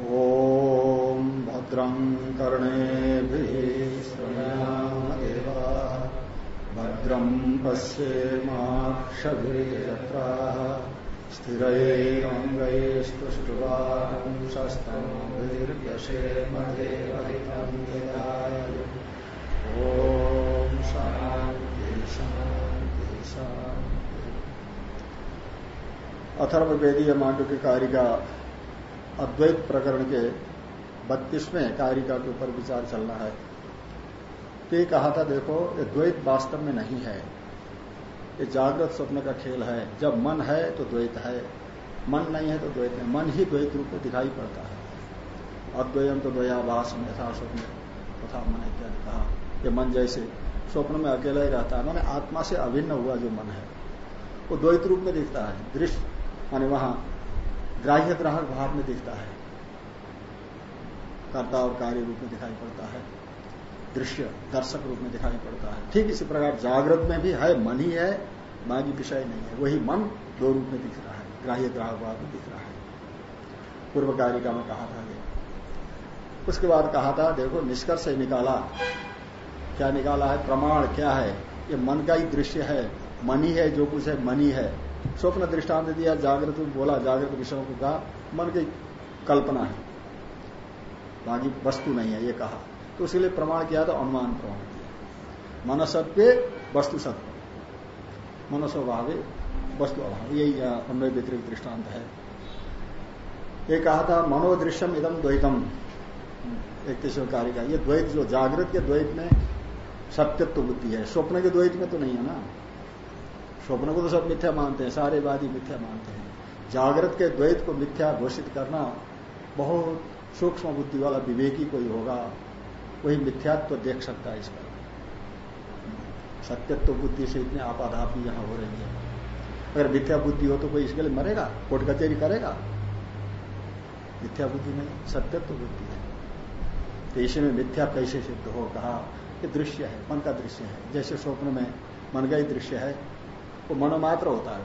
ॐ भद्रं कर्णेभिः श्रृणामदेवा भद्रं पश्येमाक्षभिर्यत्राः। स्थिरैरङ्गैस्तुष्टुवांशस्तमभिर्यशेमदेवहितं विदाय ॐ शान्ति शान्ति शान्ति। अथर्ववेदीय मांडू की कारिका अद्वैत प्रकरण के बत्तीसवें कारिका के ऊपर विचार चलना है। तो ये कहा था, देखो, ये द्वैत वास्तव में नहीं है। ये जागृत स्वप्न का खेल है। जब मन है तो द्वैत है। मन नहीं है तो द्वैत नहीं। मन ही द्वैत रूप में दिखाई पड़ता है। अद्वयम तो द्वयाभास में यथा स्वप्न तथा मन इत्यादि कहा। ये मन जैसे स्वप्न में अकेला ही रहता है। मैंने आत्मा से अभिन्न हुआ जो मन है, वो द्वैत रूप में दिखता है। दृश्य, माने वहाँ ग्राह्य ग्राहक भाव में दिखता है। कर्ता और कार्य रूप में दिखाई पड़ता है। दृश्य दर्शक रूप में दिखाई पड़ता है। ठीक इसी प्रकार जागृत में भी है, मन ही है, बाकी विषय नहीं है। वही मन दो रूप में दिख रहा है ग्राह्य ग्राहक भाव में दिख रहा है। पूर्व कारिका में कहा था उसके बाद कहा था, देखो, निष्कर्ष निकाला। क्या निकाला है? प्रमाण क्या है? ये मन का ही दृश्य है। मनी है, जो कुछ है, मनी है। स्वप्न दृष्टांत दिया, जागृत बोला, जागृत विषयों को कहा, मन की कल्पना है। बाकी वस्तु नहीं है, ये कहा। तो उसके लिए प्रमाण किया था अनुमान प्रमाण किया। मन सत्य वस्तु सत्य मनसो भावे वस्तु अभाव। यही अन्वय व्यतिरिक्त दृष्टांत है। ये कहा था, मनोदृश्यम इदम द्वैतम। एक कार्य का, ये द्वैत जो जागृत के द्वैत में सत्यत्व बुद्धि है। स्वप्न के द्वैत में तो नहीं है ना। स्वप्न को तो सब मिथ्या मानते हैं, सारे वादी मिथ्या मानते हैं। जागृत के द्वैत को मिथ्या घोषित करना बहुत सूक्ष्म बुद्धि वाला विवेकी कोई होगा, वही मिथ्यात्व तो देख सकता है इसका सत्यत्व बुद्धि से इतने आपाधापी यहाँ हो रही है। अगर मिथ्या बुद्धि हो तो कोई इसके लिए मरेगा, कोर्ट कचेरी करेगा? मिथ्या बुद्धि नहीं, सत्यत्व बुद्धि है। तो इसमें मिथ्या कैसे सिद्ध हो? कहा ये दृश्य है, मन का दृश्य है। जैसे स्वप्न में मन का ही दृश्य है वो मनोमात्र होता है।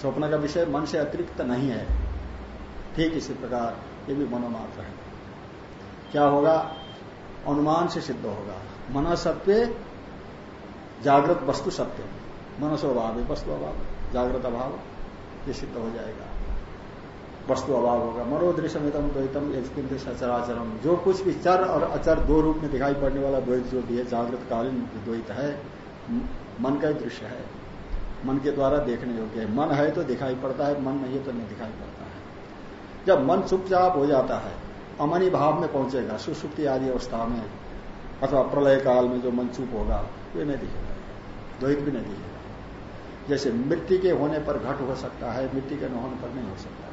स्वप्न का विषय मन से अतिरिक्त नहीं है। ठीक इसी प्रकार ये भी मनोमात्र है। क्या होगा? अनुमान से सिद्ध होगा। मन सत्य, जागृत वस्तु सत्य। मनसो अभाव है, वस्तु अभाव। जागृत अभाव, ये सिद्ध हो जाएगा। वस्तु अभाव होगा। मनोदृश्यमितम द्वैतम एक सचराचरम जो कुछ भी चर और अचर दो रूप में दिखाई पड़ने वाला द्वैत जो भी है जागृत कालीन द्वैत है मन का ही दृश्य है। मन के द्वारा देखने योग्य है। मन है तो दिखाई पड़ता है, मन नहीं है तो नहीं दिखाई पड़ता है। जब मन चुपचाप हो जाता है, अमनी भाव में पहुंचेगा, सुसुप्ति आदि अवस्था में, अथवा प्रलय काल में जो मन चुप होगा, ये नहीं दिखेगा। द्वैत भी नहीं दिखेगा। जैसे मिट्टी के होने पर घट हो सकता है, मिट्टी के न होने पर नहीं हो सकता है।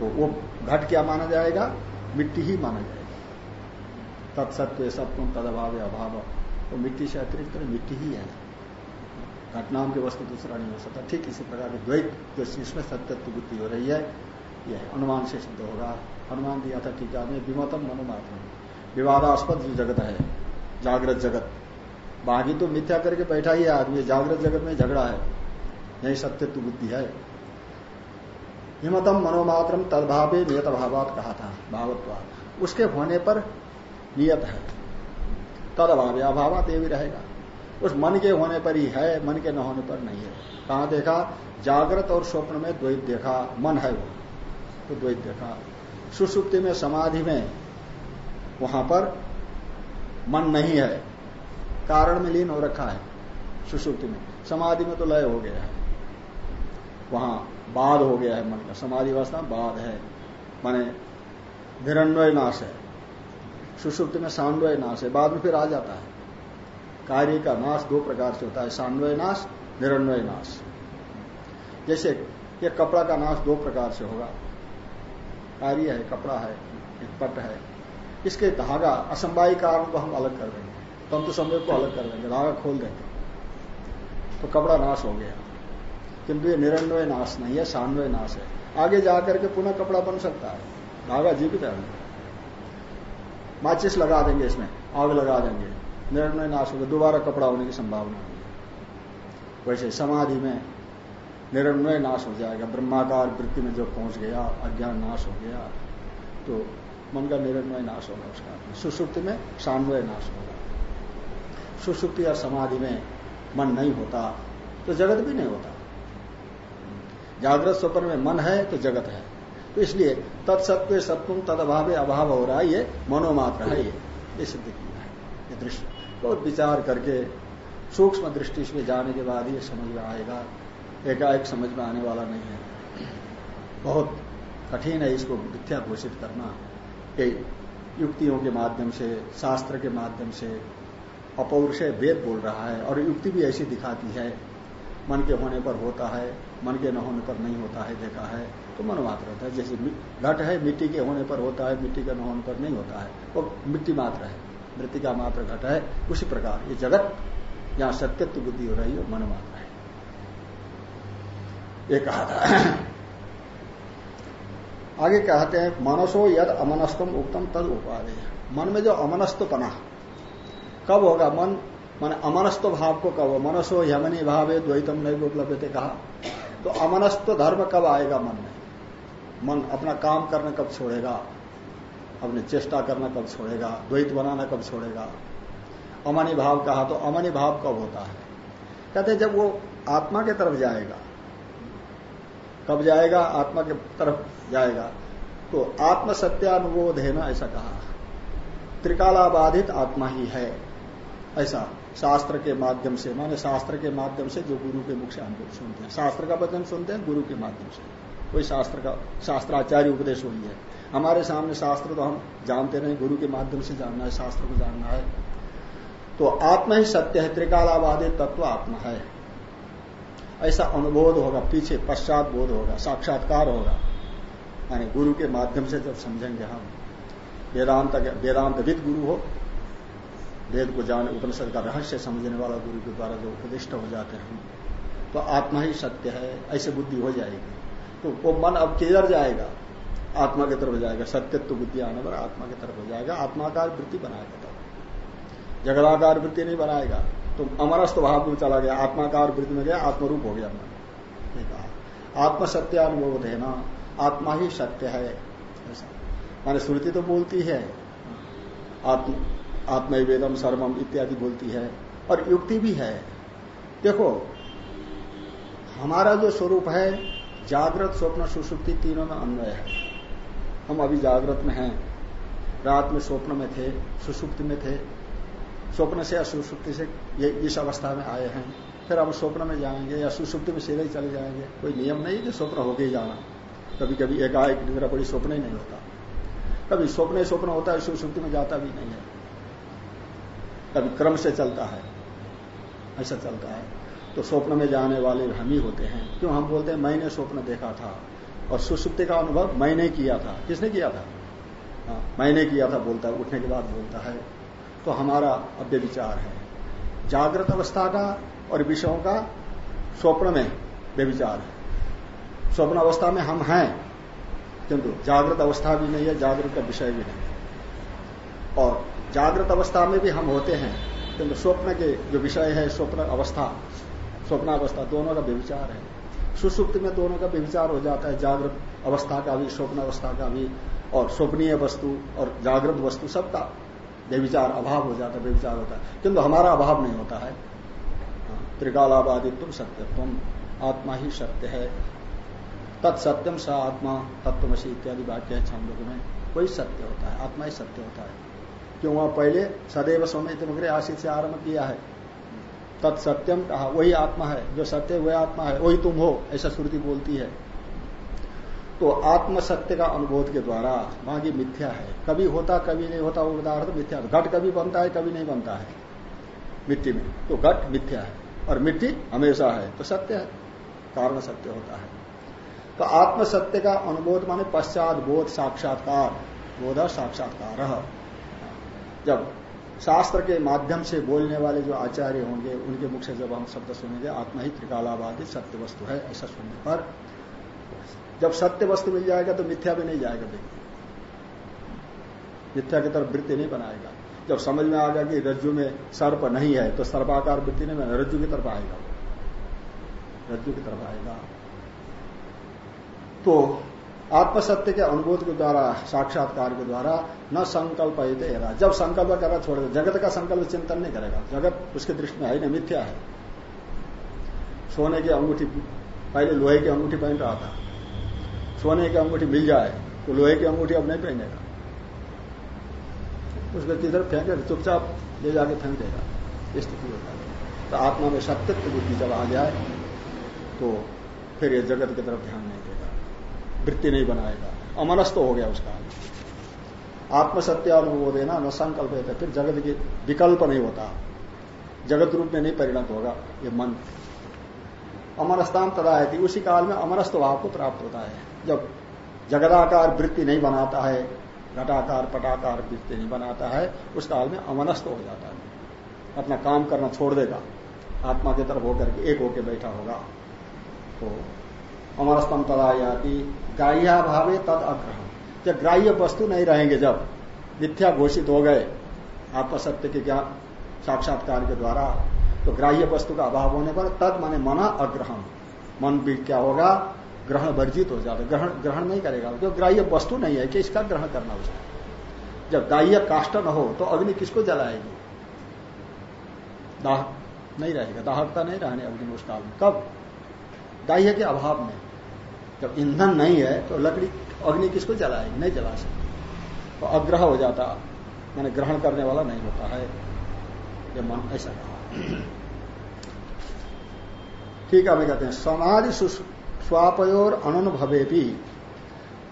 तो वो घट क्या माना जाएगा? मिट्टी ही माना जाएगा। तत्सत्व सत्व तद अभाव अभाव तो मिट्टी से अतिरिक्त मिट्टी ही है। घटनाओं की वस्तु दूसरा नहीं हो सकता। ठीक इसी प्रकार की द्वैत जो इसमें सत्यत्व बुद्धि हो रही है, यह अनुमान से सिद्ध होगा। अनुमान दिया था टीका में विमतम मनोमात्र। विवादास्पद जो जगत है, जागृत जगत। बाकी तो मिथ्या करके बैठा ही है आदमी। जागृत जगत में झगड़ा है। यही सत्यत्व बुद्धि है। हिमतम मनोमात्रम तदभावे नियत भावात कहा था भावत्वाद उसके होने पर नियत है। तद अभाव अभाव भी रहेगा उस मन के होने पर ही है, मन के न होने पर नहीं है। कहा देखा? जागृत और स्वप्न में द्वैत देखा। मन है वो तो द्वैत देखा। सुसुप्ति में, समाधि में, वहाँ पर मन नहीं है। कारण में लीन हो रखा है सुसुप्ति में। समाधि में तो लय हो गया है। वहाँ बाद हो गया है मन का। समाधि अवस्था बाद है। माने निरन्वय नाश है। सुसुप्ति में सांडवय नाश है। बाद में फिर आ जाता है। कार्य का नाश दो प्रकार से होता है। सांडवय नाश, निरन्वय नाश। जैसे ये कपड़ा का नाश दो प्रकार से होगा। कार्य है, कपड़ा है, एक पट है। इसके धागा असंवाही कारण को हम अलग कर देंगे। तंतु समय को अलग कर देंगे। धागा खोल देंगे। तो कपड़ा नाश हो गया। किंतु ये निरन्वय नाश नहीं है, सान्वय नाश है। आगे जाकर के पुनः कपड़ा बन सकता है। धागा जीवित है। माचिस लगा देंगे इसमें, आग लगा देंगे। निर्णय नाश होगा, दोबारा कपड़ा होने की संभावना नहीं है वैसे समाधि में निरन्वय नाश हो जाएगा, ब्रह्माकार वृत्ति में जब पहुँच गया, अज्ञान नाश हो गया तो मन का निरन्वय नाश होगा उसका। सुसुप्ति में सान्वय नाश होगा। सुसुप्ति या समाधि में मन नहीं होता तो जगत भी नहीं होता। जागृत स्वप्न में मन है तो जगत है। तो इसलिए तत्सत्व सत्व तद अभाव अभाव हो रहा है, ये मनोमात्र है, ये ये सिद्ध किया है, ये दृश्य। बहुत विचार करके, सूक्ष्म दृष्टि से जाने के बाद ये समझ में आएगा। एकाएक समझ में आने वाला नहीं है। बहुत कठिन है इसको मिथ्या घोषित करना, कि युक्तियों के माध्यम से, शास्त्र के माध्यम से अपौरुष वेद बोल रहा है, और युक्ति भी ऐसी दिखाती है, मन के होने पर होता है। मन के न होने पर नहीं होता है, देखा है तो मन मात्र होता है। जैसे घट है, मिट्टी के होने पर होता है, मिट्टी के न होने पर नहीं होता है। वो मिट्टी मात्र है, मृतिका मात्र घट है, उसी प्रकार ये जगत यहाँ सत्यत्व बुद्धि हो रही है, मन मात्र है। ये कहा था। आगे कहते हैं, मनसो यद अमनस्तम उक्तम तद उपाधि मन में जो अमनस्तपना, कब होगा मन? मन अमनस्त भाव को कब हो मनसो यमनी भाव है द्वैतम नहीं उपलब्ध कहा। तो अमनस्त धर्म कब आएगा मन में? मन अपना काम करना कब छोड़ेगा? अपने चेष्टा करना कब छोड़ेगा? द्वैत बनाना कब छोड़ेगा? अमनी भाव कहा तो अमनी भाव कब होता है? कहते जब वो आत्मा के तरफ़ जाएगा, कब जाएगा? आत्मा के तरफ़ जाएगा। तो आत्म सत्यानुबोध है ना, ऐसा कहा। त्रिकालाबाधित आत्मा ही है, ऐसा। शास्त्र के माध्यम से, माने शास्त्र के माध्यम से जो गुरु के मुख से हम सुनते हैं। शास्त्र का वचन सुनते हैं, गुरु के माध्यम से। कोई शास्त्र का, शास्त्राचार्य उपदेश हुई है। हमारे सामने शास्त्र तो हम जानते नहीं, गुरु के माध्यम से जानना है, शास्त्र को जानना है। तो आत्मा ही सत्य है त्रिकालाबाधित तत्व आत्मा है। ऐसा अनुबोध होगा, पीछे पश्चात बोध होगा, साक्षात्कार होगा। यानी गुरु के माध्यम से जब समझेंगे हम, वेदांत, वेदांतविद गुरु हो वेद को जाने, उपनिषद का रहस्य समझने वाला गुरु के द्वारा जो उपदिष्ट हो जाते हैं तो आत्मा ही सत्य है, ऐसे बुद्धि हो जाएगी। तो वो मन अब किधर जाएगा? आत्मा की तरफ़ जाएगा। सत्यत्व बुद्धि आने पर आत्मा की तरफ़ हो जाएगा। आत्माकार वृत्ति बनाएगा तब। जगदाकार वृत्ति नहीं बनाएगा। तो अमरस्थ भाव में चला गया, आत्माकार वृत्ति में गया, आत्मरूप हो गया मन आत्म सत्यानुभव देना आत्मा ही सत्य है। ऐसा। माने श्रुति तो बोलती है, आत्म आत्मवेदम सर्वम इत्यादि बोलती है, और युक्ति भी है। देखो, हमारा जो स्वरूप है, जागृत, स्वप्न, सुसुप्ति तीनों में अन्वय है। हम अभी जागृत में हैं। रात में स्वप्न में थे, सुसुप्ति में थे। स्वप्न से या सुसुप्ति से ये, इस अवस्था में आए हैं। फिर हम स्वप्न में जाएँगे या सुसुप्ति में सीधे ही चले जाएँगे। कोई नियम नहीं कि स्वप्न होके ही जाना। कभी कभी एकाएक निद्रा बड़ी स्वप्न ही नहीं होता। कभी स्वप्न स्वप्न होता है, सुसुप्ति में जाता भी नहीं है। कभी क्रम से चलता है। ऐसा चलता है। तो स्वप्न में जाने वाले हम ही होते हैं। क्यों हम बोलते हैं मैंने स्वप्न देखा था और सुसुप्ति का अनुभव मैंने किया था। किसने किया था? हाँ, मैंने किया था बोलता है उठने के बाद बोलता है। तो हमारा अव्य विचार है। जागृत अवस्था का और विषयों का स्वप्न में व्यविचार है। स्वप्न अवस्था में हम हैं। किंतु जागृत अवस्था भी नहीं है जागृत का विषय भी नहीं है। और जागृत अवस्था में भी हम होते हैं किंतु स्वप्न के जो विषय है स्वप्न अवस्था स्वप्नावस्था दोनों का व्यविचार है। सुसुप्त में दोनों का व्यविचार हो जाता है जागृत अवस्था का भी स्वप्न अवस्था का भी और स्वप्नीय वस्तु और जागृत वस्तु सबका व्यविचार अभाव हो जाता है व्यविचार होता है। किंतु हमारा अभाव नहीं होता है। हाँ, त्रिकालाबादित्व सत्यत्व आत्मा ही सत्य है। तत्सत्यम स आत्मा तत्वमसी इत्यादि वाक्य है छंदों में। वही सत्य होता है आत्मा ही सत्य होता है। क्यों वहाँ पहले सदैव समय इतने आशित से आरंभ किया है। तत्सत्यम कहा, वही आत्मा है, जो सत्य वही आत्मा है, वही तुम हो, ऐसा श्रुति बोलती है। तो आत्म सत्य का अनुबोध के द्वारा वहाँ की मिथ्या है। कभी होता, कभी नहीं होता, वो उदाहरण मिथ्या घट कभी बनता है, कभी नहीं बनता है। मिट्टी में तो घट मिथ्या है, और मिट्टी हमेशा है तो सत्य है, कारण सत्य होता है। तो आत्म सत्य का अनुबोध माने पश्चात बोध, साक्षात्कार बोध साक्षात्कार। जब शास्त्र के माध्यम से बोलने वाले जो आचार्य होंगे, उनके मुख से जब हम शब्द सुनेंगे आत्मा ही त्रिकालाबादी सत्य वस्तु है, ऐसा सुनने पर जब सत्य वस्तु मिल जाएगा तो मिथ्या भी नहीं जाएगा व्यक्ति मिथ्या की तरफ़ वृत्ति नहीं बनाएगा। जब समझ में आ गया कि रज्जु में सर्प नहीं है तो सर्पाकार वृत्ति नहीं बना, रज्जु की तरफ़ आएगा। रज्जु की तरफ़ आएगा। तो आत्मसत्य के अनुभूत के द्वारा, साक्षात्कार के द्वारा न संकल्प ही जब संकल्प करना छोड़ जगत का संकल्प चिंतन नहीं करेगा। जगत उसके दृष्टि में है नहीं, मिथ्या है। सोने की अंगूठी, पहले लोहे की अंगूठी पहन रहा था। सोने की अंगूठी मिल जाए तो लोहे की अंगूठी अब नहीं पहनेगा। उसको किधर फेंके चुपचाप ले जाके फेंक देगा। स्थिति होता है तो आत्मा में सत्यत्व बुद्धि जब आ जाए तो फिर ये जगत की तरफ़ ध्यान नहीं वृत्ति नहीं बनाएगा। अमनस्त हो गया उसका। आत्मसत्यानुभव देना न संकल्प है फिर जगत की विकल्प नहीं होता। जगत रूप में नहीं परिणत होगा ये मन। अमनस्तान तदा है उसी काल में अमनस्त भाव को प्राप्त होता है। जब जगदाकार वृत्ति नहीं बनाता है, घटाकार, पटाकार वृत्ति नहीं बनाता है, उस काल में अमनस्त हो जाता है। अपना काम करना छोड़ देगा। आत्मा की तरफ़ होकर के एक होकर बैठा होगा। तो अमरस्तम तदा याति ग्राह्या भावे तद अग्रहण जब ग्राह्य वस्तु नहीं रहेंगे, जब मिथ्या घोषित हो गए, आत्मसत्य के ज्ञान, साक्षात्कार के द्वारा तो ग्राह्य वस्तु का अभाव होने पर तद माने मना अग्रहण मन भी क्या होगा? ग्रहण वर्जित हो जाता ग्रहण ग्रहण नहीं करेगा। जो ग्राह्य वस्तु नहीं है, कि इसका ग्रहण करना उसका जब ग्राह्य काष्ट न हो तो अग्नि किसको जलाएगी? दाह नहीं रहेगा। दाहकता नहीं रहने अग्नि उस काल में। कब? दाह्य के अभाव में। जब ईंधन नहीं है तो लकड़ी, अग्नि किसको जलाएगी नहीं जला सकती। तो अग्रह हो जाता। मैंने ग्रहण करने वाला नहीं होता है। ये मन ऐसा कहा। ठीक है हमें कहते हैं, समाधि स्वापयोर अनुभवे भी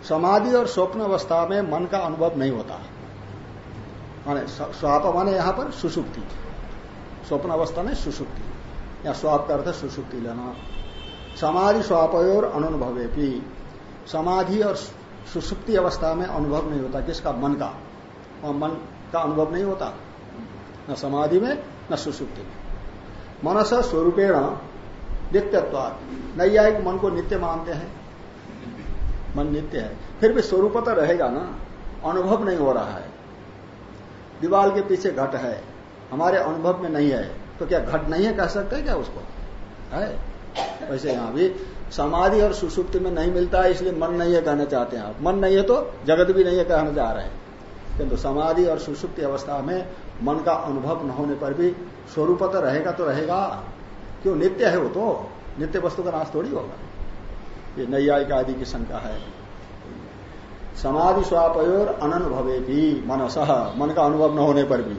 समाधि और स्वप्न अवस्था में मन का अनुभव नहीं होता। माने स्वाप माने यहाँ पर सुसुप्ति। स्वप्न अवस्था में सुसुप्ति। या स्वाप का अर्थ सुसुप्ति लेना। समाधि स्वापयोर अनुभवे भी समाधि और सुसुप्ति अवस्था में अनुभव नहीं होता, किसका? मन का। और मन का अनुभव नहीं होता। न समाधि में, न सुसुप्ति में। मनस स्वरूपेण नित्यत्वाद नैयायिक मन को नित्य मानते हैं। मन नित्य है। फिर भी स्वरूप तो रहेगा ना? अनुभव नहीं हो रहा है। दीवाल के पीछे घट है। हमारे अनुभव में नहीं है। तो क्या घट नहीं है कह सकते क्या उसको? है। वैसे यहाँ भी समाधि और सुसुप्ति में नहीं मिलता है इसलिए मन नहीं है कहना चाहते हैं आप। मन नहीं है तो जगत भी नहीं है कहना चाह रहे हैं। किंतु समाधि और सुसुप्ति अवस्था में मन का अनुभव न होने पर भी स्वरूप तो रहेगा तो रहेगा। क्यों? नित्य है वो तो। नित्य वस्तु का नाश थोड़ी होगा। ये नैयायिक आदि की शंका है। समाधि स्वापयोर अनुभवे भी मनस, मन का अनुभव न होने पर भी।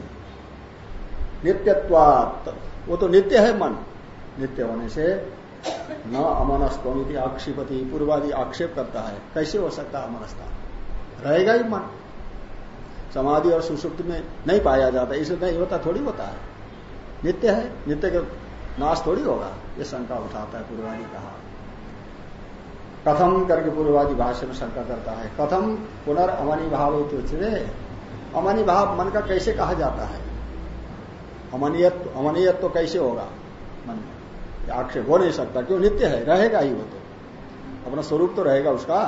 नित्यत्वात, वो तो नित्य है मन। नित्य होने से न अमनस्तमिति आक्षेपति, पूर्वादि आक्षेप करता है। कैसे हो सकता है अमनस्ता? रहेगा ही मन। समाधि और सुसुप्त में नहीं पाया जाता इसे नहीं होता, थोड़ी होता है। नित्य है, नित्य का नाश थोड़ी होगा, ये शंका उठाता है पूर्वादि कहा कथम करके पूर्वादि भाष्य में शंका करता है कथम पुनर्अमनी भाव अमनी भाव मन का कैसे कहा जाता है? अमनियत अमनीयत्व अमनीयत्व कैसे होगा? मन में आक्षेप हो नहीं सकता, क्यों? नित्य है, रहेगा ही वो तो। अपना स्वरूप तो रहेगा उसका।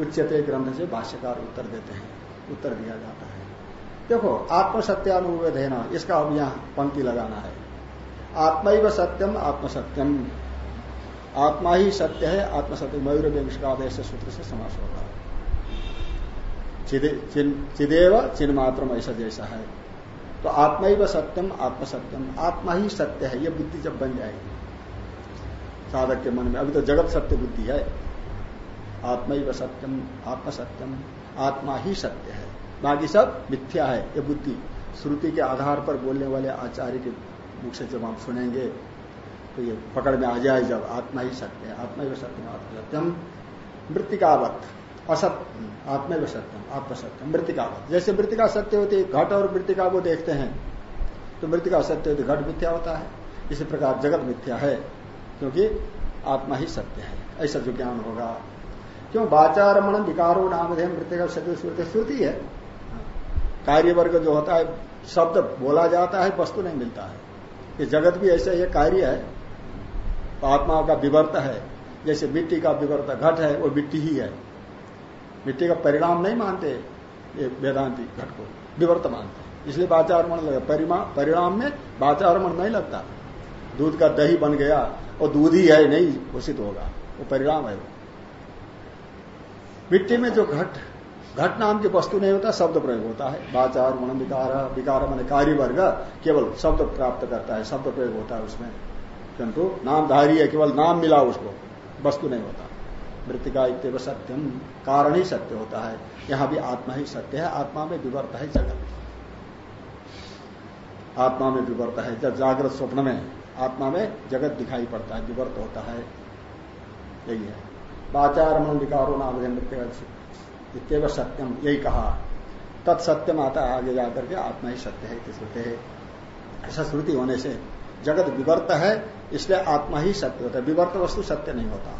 उच्चते ग्रंथ से भाष्यकार उत्तर देते हैं, उत्तर दिया जाता है। देखो आत्मसत्यानुभव देना इसका अब यहाँ पंक्ति लगाना है। आत्मा सत्यम, आत्मसत्यम। आत्मा ही सत्य है, आत्मसत्य मयूर व्यंश सूत्र से समास होगा चिदेव चिन्ह मात्र ऐसा जैसा है। तो आत्मा ही व सत्यम आत्मसत्यम आत्मा ही सत्य है यह बुद्धि जब बन जाएगी। साधक के मन में, अभी तो जगत सत्य बुद्धि है। आत्मा ही व सत्यम आत्मसत्यम आत्मा ही सत्य है। बाकी सब मिथ्या है, ये बुद्धि। श्रुति के आधार पर बोलने वाले आचार्य के मुख से जब हम सुनेंगे तो ये पकड़ में आ जाए जब आत्मा ही सत्य है। आत्मा ही सत्यम आत्मसत्यम मृतिकावत असत। आत्मा व सत्यम, आत्म सत्यम। मृतिका जैसे मृतिका सत्य होती है, घट और मृतिका को देखते हैं तो मृतिका सत्य होती घट मिथ्या होता है। इसी प्रकार जगत मिथ्या है, क्योंकि आत्मा ही सत्य है। ऐसा जो ज्ञान होगा। क्यों? वाचारमण विकारो नाम है, मृतिका सत्य, श्रुति श्रुति है। कार्य वर्ग जो होता है, शब्द बोला जाता है, वस्तु नहीं मिलता है। ये जगत भी ऐसा ये कार्य है। आत्मा का विवर्त है। जैसे मिट्टी का विवर्त, घट है, वो मिट्टी ही है। मिट्टी का परिणाम नहीं मानते ये वेदांति घट को, विवर्त मानते इसलिए वाचारमण लगा परिणाम में वाचारमण नहीं लगता। दूध का दही बन गया, और दूध ही है नहीं, घोषित होगा, वो परिणाम है वो। मिट्टी में जो घट घट नाम की वस्तु नहीं होता, शब्द प्रयोग होता है। बाचार मन विकार विकार मन कार्य वर्ग केवल शब्द प्राप्त करता है, शब्द प्रयोग होता है उसमें। किंतु नामधारी है, केवल नाम मिला उसको, वस्तु नहीं होता। मृतिका इतव सत्यम कारण ही सत्य होता है। यहाँ भी आत्मा ही सत्य है, आत्मा में विवर्त है जगत। आत्मा में विवर्त है, जब जागृत स्वप्न में, आत्मा में जगत दिखाई पड़ता है, विवर्त होता है। यही है। बाचार मन विकारो नाम इतव सत्यम यही कहा। तत्सत्यम आता है आगे जाकर के आत्मा ही सत्य है श्रुति है। ऐसा श्रुति होने से जगत विवर्त है, इसलिए आत्मा ही सत्य होता है। विवर्त वस्तु सत्य नहीं होता।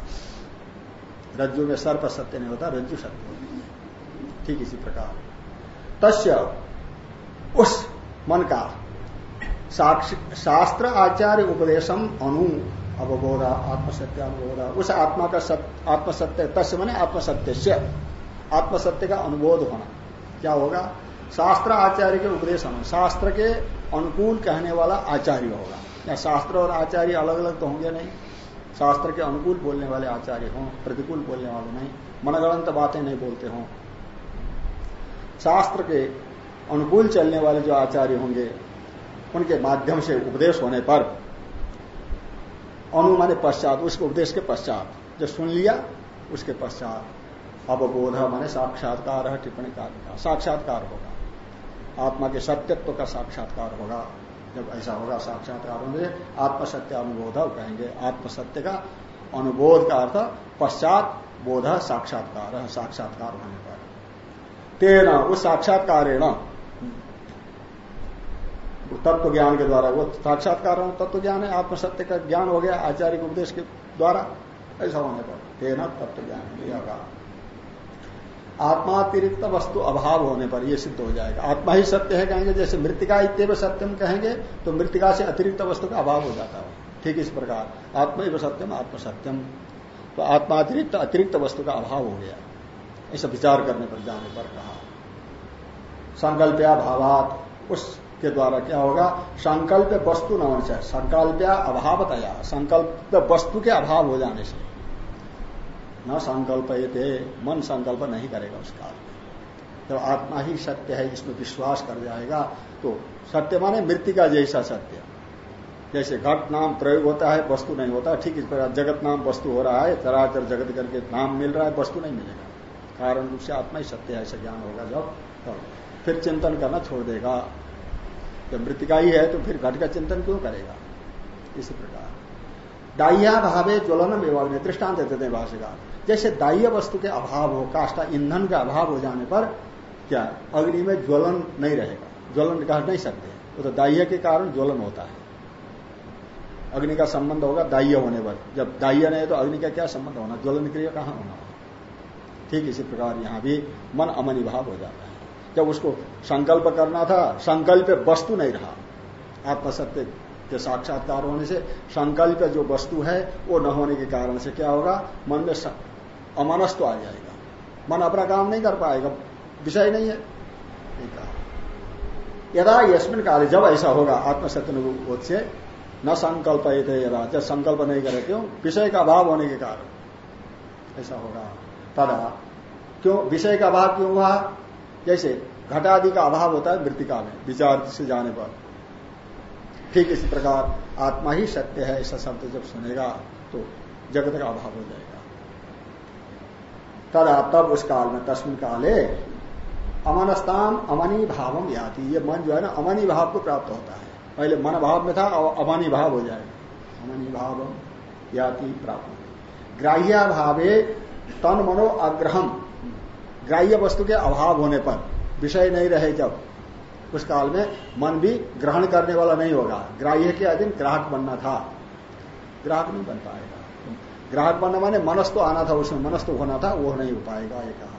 रज्जु में सर्प सत्य नहीं होता, रज्जु सत्य ठीक इसी प्रकार। तस्य उस मन का शास्त्र आचार्य उपदेशम अनु अवबोधा, आत्मसत्य अनुभोधा उस आत्मा का सत्य आत्मसत्य, तस्य मने आत्मसत्य से आत्मसत्य का अनुबोध होना। क्या होगा? शास्त्र आचार्य के उपदेश होना शास्त्र के अनुकूल कहने वाला आचार्य होगा। या शास्त्र और आचार्य अलग अलग तो होंगे नहीं। शास्त्र के अनुकूल बोलने वाले आचार्य हों, प्रतिकूल बोलने वाले नहीं, मनगणंत बातें नहीं बोलते हों। शास्त्र के अनुकूल चलने वाले जो आचार्य होंगे, उनके माध्यम से उपदेश होने पर अनुमाने पश्चात, उसके उपदेश के पश्चात, जो सुन लिया, उसके पश्चात, अवबोध माने साक्षात्कार है टिप्पणी कार्य का साक्षात्कार होगा। आत्मा के सत्यत्व का साक्षात्कार होगा। जब ऐसा होगा साक्षात्कार होंगे आत्मसत्य अनुबोध कहेंगे आत्मसत्य का अनुबोध का अर्थ पश्चात बोध साक्षात्कार साक्षात्कार होने पर। तेना, उस साक्षात्कार तत्व ज्ञान के द्वारा, वो साक्षात्कार तत्व ज्ञान है, आत्मसत्य का ज्ञान हो गया, आचार्य उपदेश के द्वारा, ऐसा होने पर तेना तत्व ज्ञान आत्मातिरिक्त वस्तु अभाव होने पर यह सिद्ध हो जाएगा। आत्मा ही सत्य है कहेंगे, जैसे मृतिका इतव सत्यम कहेंगे तो मृतिका से अतिरिक्त वस्तु का अभाव हो जाता है। ठीक इस प्रकार, आत्मा सत्यम आत्मसत्यम तो आत्मातिरिक्त, अतिरिक्त वस्तु का अभाव हो गया। ऐसा विचार करने पर जाने पर कहा। संकल्पया भावात उसके द्वारा क्या होगा? संकल्प वस्तु न होने चाहिए संकल्पया अभावतया संकल्प वस्तु के अभाव हो जाने से। न संकल्प थे मन संकल्प नहीं करेगा उस काल में जब आत्मा ही सत्य है इसमें विश्वास कर जाएगा तो सत्य माने मृत्यु का जैसा सत्य। जैसे घट नाम प्रयोग होता है, वस्तु नहीं होता, ठीक इस प्रकार जगत नाम वस्तु हो रहा है, चराचर जगत करके नाम मिल रहा है, वस्तु नहीं मिलेगा। कारण रूप से आत्मा ही सत्य है, ऐसा ज्ञान होगा जब तो फिर चिंतन करना छोड़ देगा। जब मृतिका ही है तो फिर घट का चिंतन क्यों करेगा? इसी प्रकार। दाह्या भावे ज्वलन एवं दृष्टांत देते हैं भाषिका जैसे दाह्य वस्तु के अभाव हो काष्टा ईंधन का अभाव हो जाने पर क्या? अग्नि में ज्वलन नहीं रहेगा। ज्वलन कह नहीं सकते वो तो दाह्य के कारण ज्वलन होता है। अग्नि का संबंध होगा दाह्य होने पर। जब दाह्य नहीं तो अग्नि का क्या संबंध होना? ज्वलन क्रिया कहाँ होना? ठीक इसी प्रकार यहाँ भी मन अमनी भाव हो जाता है। जब उसको संकल्प करना था, संकल्प वस्तु नहीं रहा। आत्मसत्य के साक्षात्कार होने से संकल्प जो वस्तु है, वो न होने के कारण से क्या होगा? मन में अमानस तो आ जाएगा। मन अपना काम नहीं कर पाएगा, विषय नहीं है। यदा यशमिन काल, जब ऐसा होगा आत्मसत्य से, न संकल्प यदा, जब संकल्प नहीं करे, क्यों? विषय का अभाव होने के कारण ऐसा होगा। तदा, क्यों? विषय का अभाव क्यों हुआ? जैसे, घटादि का अभाव होता है मृतिका में, विचार से जाने पर। ठीक इसी प्रकार, आत्मा ही सत्य है, ऐसा शब्द जब सुनेगा तो जगत का अभाव हो जाएगा। तदा तब उस काल में तस्मिन काले अमनस्ताम अमनी भावम याति। ये मन जो है ना, अमनी भाव को प्राप्त होता है। पहले मन भाव में था अमनी भाव हो जाएगा। अमनी भाव याति प्राप्त ग्राह्य भावे तन मनो अग्रहम ग्राह्य वस्तु के अभाव होने पर विषय नहीं रहे जब। उस काल में मन भी ग्रहण करने वाला नहीं होगा। ग्राह्य के अधीन ग्राहक बनना था। ग्राहक नहीं बन पाएगा। ग्राहक बनना माने मनस तो आना था, उसमें मनस तो होना था वो नहीं हो पाएगा, ये कहा।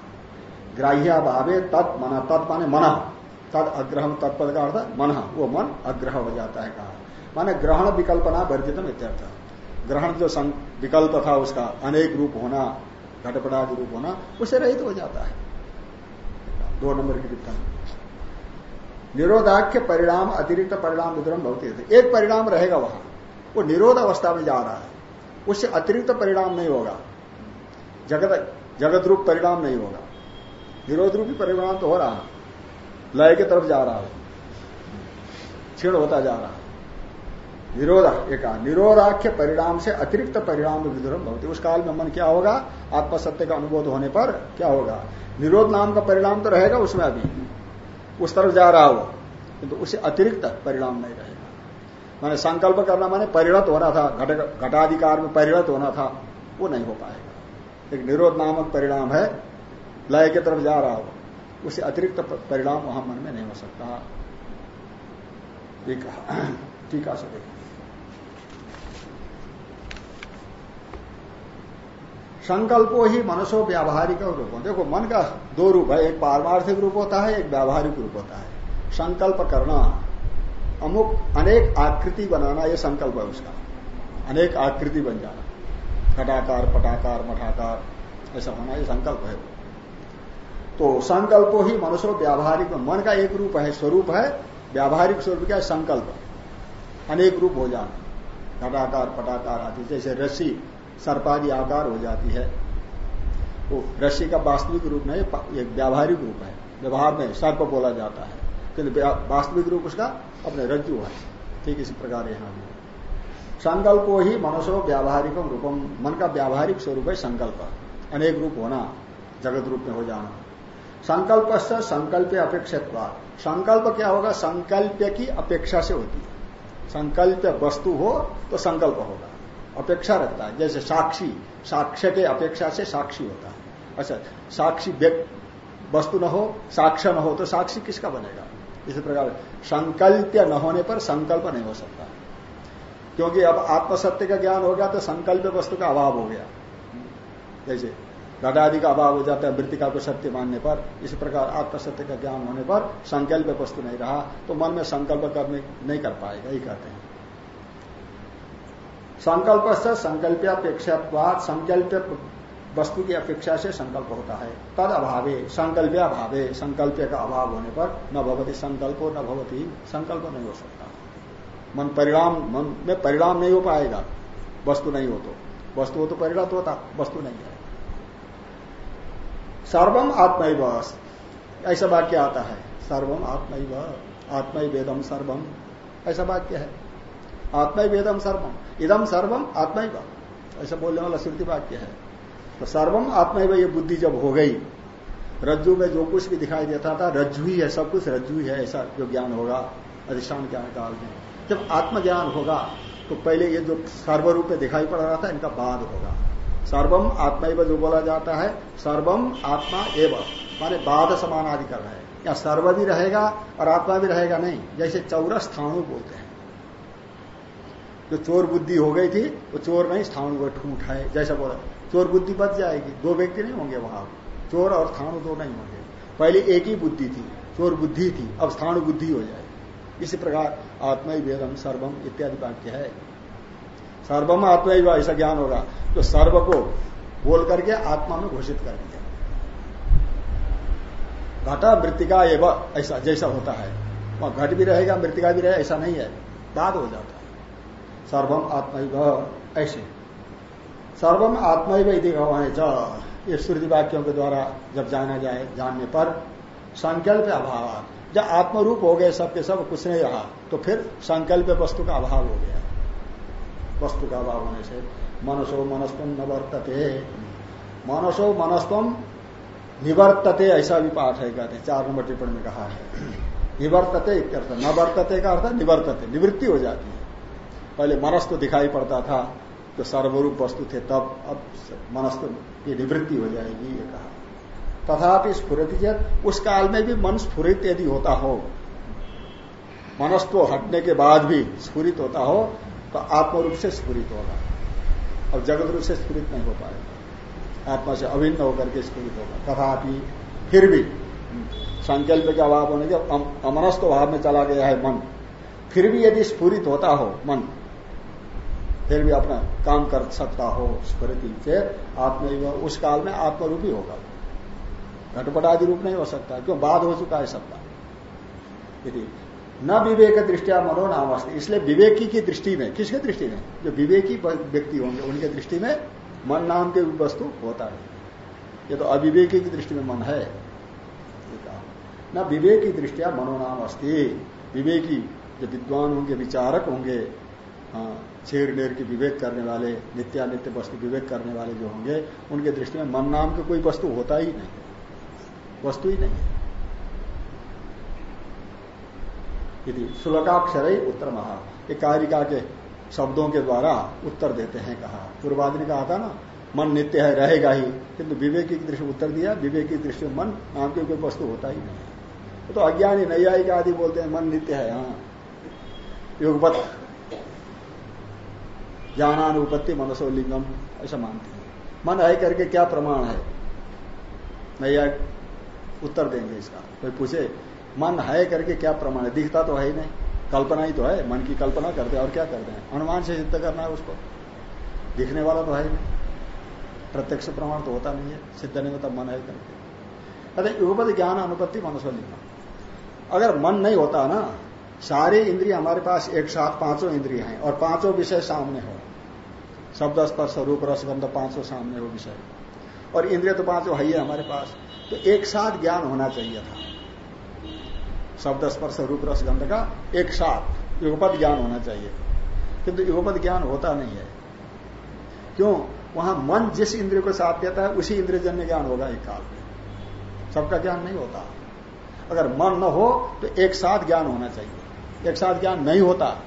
ग्राह्य भावे तत् मना, तत् माने मन। तद अग्रह तत्पद का अर्थ मन, वो मन अग्रह हो जाता है कहा। माने ग्रहण विकल्पना वर्जितम इत्यर्थ। ग्रहण जो विकल्प था उसका, अनेक रूप होना, घटपटादि रूप होना, उसे रहित हो जाता है। दो नंबर की टिप्पणी। निरोधाख्य परिणाम, अतिरिक्त परिणाम वितरण बहुत एक परिणाम रहेगा वहाँ। वो निरोध अवस्था में जा रहा है। उससे अतिरिक्त परिणाम नहीं होगा। जगत जगत रूप परिणाम नहीं होगा। निरोध रूपी परिणाम तो हो रहा लय की तरफ़ जा रहा है। क्षीण होता जा रहा है। निरोध एक निरोधाख्य परिणाम से अतिरिक्त परिणाम विदुरम होती। उस काल में मन क्या होगा? आत्मसत्य का अनुबोध होने पर क्या होगा? निरोध नाम का परिणाम तो रहेगा उसमें अभी। उस तरफ़ जा रहा हो किंतु तो उससे अतिरिक्त परिणाम नहीं रहेगा। मैंने संकल्प करना माने परिणत होना था घटाधिकार में परिणत होना था, वो नहीं हो पाएगा। एक निरोध नामक परिणाम है, लय की तरफ़ जा रहा हो उससे अतिरिक्त परिणाम वहाँ मन में नहीं हो सकता। ठीक है सर संकल्पो ही मनसो व्यावहारिक रूप देखो, मन का दो रूप है, एक पारमार्थिक रूप होता है, एक व्यावहारिक रूप होता है। संकल्प करना अमुक अनेक आकृति बनाना यह संकल्प है उसका। अनेक आकृति बन जाना। घटाकार, पटाकार, मठाकार, ऐसा होना यह संकल्प है। तो संकल्प ही मनुष्य व्यावहारिक मन का एक रूप है, स्वरूप है। व्यावहारिक स्वरूप क्या? संकल्प। अनेक रूप हो जाना। घटाकार, पटाकार आदि, जैसे रस्सी, सर्पादी आकार हो जाती है। वो तो रस्सी का वास्तविक रूप नहीं, एक व्यावहारिक रूप है। व्यवहार में सर्प बोला जाता है। वास्तविक रूप उसका अपने रज्जु है। ठीक इसी प्रकार यहाँ भी। संकल्प ही मनुष्य व्यावहारिक रूपम, मन का व्यावहारिक स्वरूप है संकल्प। अनेक रूप होना, जगत रूप में हो जाना। संकल्प से संकल्प अपेक्षा संकल्प क्या होगा? संकल्प की अपेक्षा से होती है। संकल्प वस्तु हो तो संकल्प होगा। अपेक्षा रखता है। जैसे साक्षी साक्ष्य के अपेक्षा से साक्षी होता है। अच्छा साक्षी वस्तु न हो, साक्ष्य न हो तो साक्षी किसका बनेगा? इसी प्रकार संकल्प न होने पर संकल्प नहीं हो सकता। क्योंकि अब आत्मसत्य का ज्ञान हो गया तो संकल्प वस्तु का अभाव हो गया। जैसे घटादि का अभाव हो जाता है वृत्तिका को सत्य मानने पर, इसी प्रकार आत्मसत्य का ज्ञान होने पर संकल्प वस्तु नहीं रहा तो मन में संकल्प करने नहीं कर पाएगा ही कहते हैं। संकल्प से संकल्पापेक्षा संकल्प वस्तु की अपेक्षा से संकल्प होता है। तद अभावे संकल्प अभावे संकल्प का अभाव होने पर न भवती संकल्प, न भवती संकल्प नहीं हो सकता। मन परिणाम, मन में परिणाम नहीं हो पाएगा। वस्तु नहीं हो तो। वस्तु हो तो परिणत होता, वस्तु नहीं है। सर्वम आत्मैव ऐसा वाक्य आता है। सर्वम आत्मैव वेदम सर्वम ऐसा वाक्य है। आत्मा वेदम सर्वम इदम सर्वम आत्मा ऐसा बोलने वाला श्रुति वाक्य है। तो सर्वम आत्मा ये बुद्धि जब हो गई, रज्जु में जो कुछ भी दिखाई देता था, रज्जु ही है, सब कुछ रज्जु ही है, ऐसा जो ज्ञान होगा, अधिष्ठान ज्ञान काल में। जब आत्मज्ञान होगा तो पहले ये जो सर्वरूप में दिखाई पड़ रहा था, इनका बाद होगा। सर्वम आत्मा जो बोला जाता है, सर्वम आत्मा एवं, माने बाद समान आदि कर रहा है। या सर्व भी रहेगा और आत्मा भी रहेगा नहीं? जैसे चौरस स्थाणु बोलते हैं। जो चोर बुद्धि हो गई थी, वो चोर नहीं, स्थाणु को ठूठ है जैसा बोला। चोर बुद्धि बच जाएगी। दो व्यक्ति नहीं होंगे वहाँ। चोर और स्थाणु दो नहीं होंगे। पहले एक ही बुद्धि थी। चोर बुद्धि थी। अब स्थाणु बुद्धि हो जाएगी इसी प्रकार आत्मा वेदम सर्वम इत्यादि वाक्य है। सर्वम आत्मा ऐसा ज्ञान होगा। तो सर्व को बोल करके आत्मा में घोषित कर दिया। घटा मृतिका एवं ऐसा जैसा होता है। वहाँ घट भी रहेगा, मृतिका भी रहेगा ऐसा नहीं है। बाद हो जाता है। सर्वम आत्मा ऐसे। सर्वम आत्मैव यदि भगवान ये श्रुति वाक्यों के द्वारा जब जाना जाए, जानने पर संकल्प अभाव। जब आत्मरूप हो गए सबके सब, कुछ नहीं रहा तो फिर संकल्प वस्तु का अभाव हो गया। वस्तु का अभाव होने से मनसो मनस्तम न वर्तते मनसो मनस्तम निवर्तते, ऐसा भी पाठ है, कहते चार नंबर टिप्पणी में कहा है। निवर्तते न वर्तते का अर्थ निवर्तते, निवृत्ति हो जाती है। पहले मनस तो दिखाई पड़ता था तो सर्वरूप वस्तु थे, तब अब मनस की निवृत्ति हो जाएगी, ये कहा। तथापि स्फुरति जब उस काल में भी मन स्फुरित यदि होता हो मनस तो हटने के बाद भी स्फुरित होता हो तो आत्म रूप से स्फुरित होगा। अब जगत रूप से स्फुरित नहीं हो पाएगा। आत्मा से अभिन्न होकर के स्फुरित होगा। तथापि फिर भी संकल्प के अभाव होने के अमनस्थ भाव में चला गया है मन। फिर भी यदि स्फुरित होता हो मन फिर भी अपना काम कर सकता हो स्मृति से आत्म उस काल में आत्मरूप होगा। घटपट आदि रूप नहीं हो सकता, क्यों? बाद हो चुका है सबका। यदि न विवेक दृष्टिया मनो नाम इसलिए विवेकी की दृष्टि में, किसके दृष्टि में? जो विवेकी व्यक्ति होंगे, उनके दृष्टि में मन नाम के वस्तु होता है। ये तो अविवेकी की दृष्टि में मन है। न विवेक दृष्टिया मनोनाम अस्थि विवेकी जो विद्वान होंगे, विचारक होंगे हाँ डेर की विवेक करने वाले, नित्यानित्य वस्तु विवेक करने वाले जो होंगे, उनके दृष्टि में मन नाम के कोई वस्तु होता ही नहीं। वस्तु ही नहीं। यदि सुलकाक्षर ही उत्तर महा ये कारिका के शब्दों के द्वारा उत्तर देते हैं कहा। पूर्वादि ने कहा था ना, मन नित्य है, रहेगा ही। किंतु विवेक की दृष्टि उत्तर दिया, विवेक की दृष्टि मन नाम की कोई वस्तु होता ही नहीं। तो अज्ञानी, नैयायिक आदि बोलते हैं, मन नित्य है हाँ। युगपत ज्ञानानुपत्ति मनसोलिंगम ऐसा मानते हैं। मन है करके क्या प्रमाण है? नैया उत्तर देंगे इसका। कोई पूछे, मन है करके क्या प्रमाण है? दिखता तो है ही नहीं। कल्पना ही तो है। मन की कल्पना करते और क्या करते हैं? अनुमान से सिद्ध करना है उसको। दिखने वाला तो है ही नहीं। प्रत्यक्ष प्रमाण तो होता नहीं है। सिद्ध नहीं होता, मन है करके। अरे युगपद ज्ञान अनुपत्ति लिखना अगर मन नहीं होता ना सारे इंद्रिय हमारे पास एक साथ पाँचों इंद्रिय हैं और पाँचों विषय सामने हो। शब्द, स्पर्श, रूप रसगंध पाँचों सामने हो विषय। और इंद्रिय तो पाँचों है हमारे पास। तो एक साथ ज्ञान होना चाहिए था। शब्द, स्पर्श, रूप रसगंध का एक साथ युगपद ज्ञान होना चाहिए। किंतु युगपद ज्ञान होता नहीं है। क्यों? वहाँ मन जिस इंद्रिय को साथ देता है, उसी इंद्रिय जन्य ज्ञान होगा एक काल में। सबका ज्ञान नहीं होता। अगर मन न हो तो एक साथ ज्ञान होना चाहिए। एक साथ ज्ञान नहीं होता।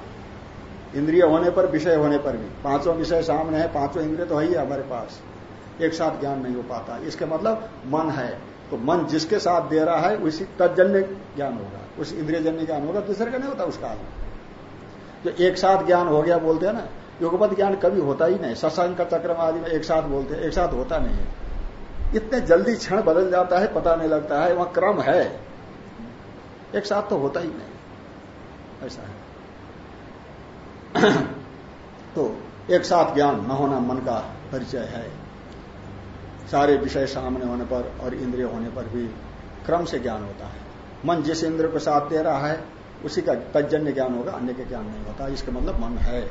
इंद्रिय होने पर, विषय होने पर भी। पाँचों विषय सामने है, पाँचों इंद्रिय तो है ही हमारे पास। एक साथ ज्ञान नहीं हो पाता। इसके मतलब मन है। तो मन जिसके साथ दे रहा है, उसी तजन्य ज्ञान होगा। उस इंद्रिय जन्य ज्ञान होगा, दूसरे का नहीं होता उस काल जो एक साथ ज्ञान हो गया बोलते हैं ना, युगपत ज्ञान कभी होता ही नहीं। सत्संग का चक्रम आदि में एक साथ बोलते हैं, एक साथ होता नहीं है। इतने जल्दी क्षण बदल जाता है, पता नहीं लगता है, वहाँ क्रम है। एक साथ तो होता ही नहीं। ऐसा है। तो एक साथ ज्ञान न होना मन का परिचय है। सारे विषय सामने होने पर और इंद्रिय होने पर भी क्रम से ज्ञान होता है। मन जिस इंद्र को साथ दे रहा है, उसी का तजन्य ज्ञान होगा, अन्य का ज्ञान नहीं होता। इसका मतलब मन है।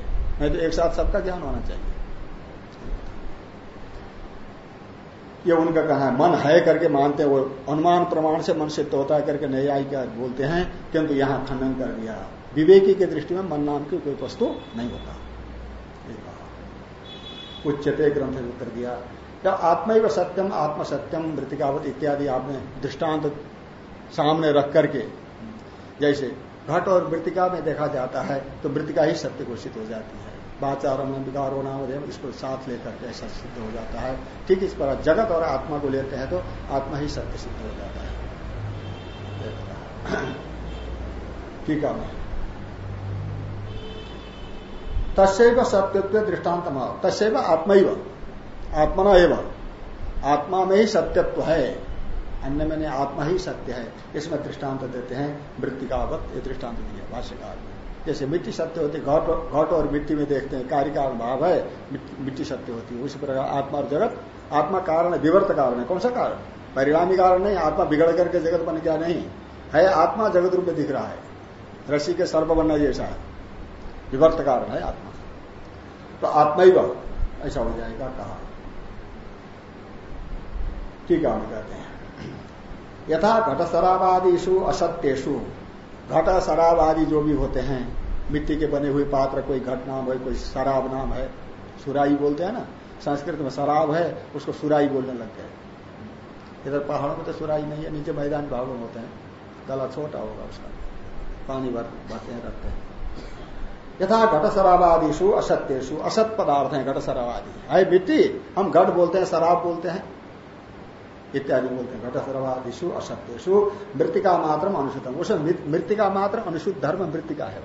नहीं तो एक साथ सबका ज्ञान होना चाहिए। ये उनका कहा है, मन है करके मानते हैं, वो अनुमान प्रमाण से मन सिद्ध होता है करके नहीं आई क्या बोलते हैं, किंतु यहाँ खंडन कर दिया। विवेकी के दृष्टि में मन नाम की कोई वस्तु नहीं होता। उच्चते ग्रंथ उत्तर दिया। या आत्मा सत्यम आत्म सत्यम मृतिकावत इत्यादि आपने दृष्टांत सामने रख करके, जैसे घट और मृतिका में देखा जाता है तो मृतिका ही सत्य घोषित हो जाती है। बाचार में विकारो नाम इसको साथ लेकर के ऐसा सिद्ध हो जाता है ठीक इस पर जगत और आत्मा को लेते हैं तो आत्मा ही सत्य सिद्ध हो। जाता है ठीक है तस्व सत्यत्व दृष्टांत तस्व आत्मा आत्मना एवं आत्मा में ही सत्यत्व है। अन्य में आत्मा ही सत्य है। इसमें दृष्टांत देते हैं। मृतिकावत ये दृष्टांत दिया। भाष्यकार। में जैसे मिट्टी सत्य होती घट घट और मिट्टी में देखते हैं कार्य कारण भाव है, मिट्टी सत्य होती है। उसी प्रकार आत्मा और जगत, आत्मा कारण है, विवर्त कारण है। कौन सा कारण? परिणामी कारण नहीं, आत्मा बिगड़ करके जगत बन गया नहीं। है, आत्मा जगत रूप में दिख रहा है। रसी के सर्प बनना जैसा है। विवर्त कारण है आत्मा। तो आत्मा ही ऐसा हो जाएगा कहा। ठीक है, हम कहते हैं। यथा घट शराबादिशु असत्यशु घट शराब आदि जो भी होते हैं, मिट्टी के बने हुए पात्र, कोई घट नाम है, कोई शराब नाम है, सुराई बोलते हैं ना, संस्कृत में शराब है, उसको सुराई बोलने लग गए। इधर पहाड़ों में तो सुराई नहीं है, नीचे मैदान भागों होते हैं। गला छोटा होगा उसका, पानी भर, भरते हैं, रखते हैं। यथा घट शराबादिशु असत्यशु असत पदार्थ है घट शराब आदि है मिट्टी, हम घट बोलते हैं शराब बोलते हैं। इत्यादि बोलते हैं। घट सर्वादिशु असत्यशु मृतिका मात्र अनुसूतम उसमें मृतिका मात्र अनुसूत धर्म मृतिका है।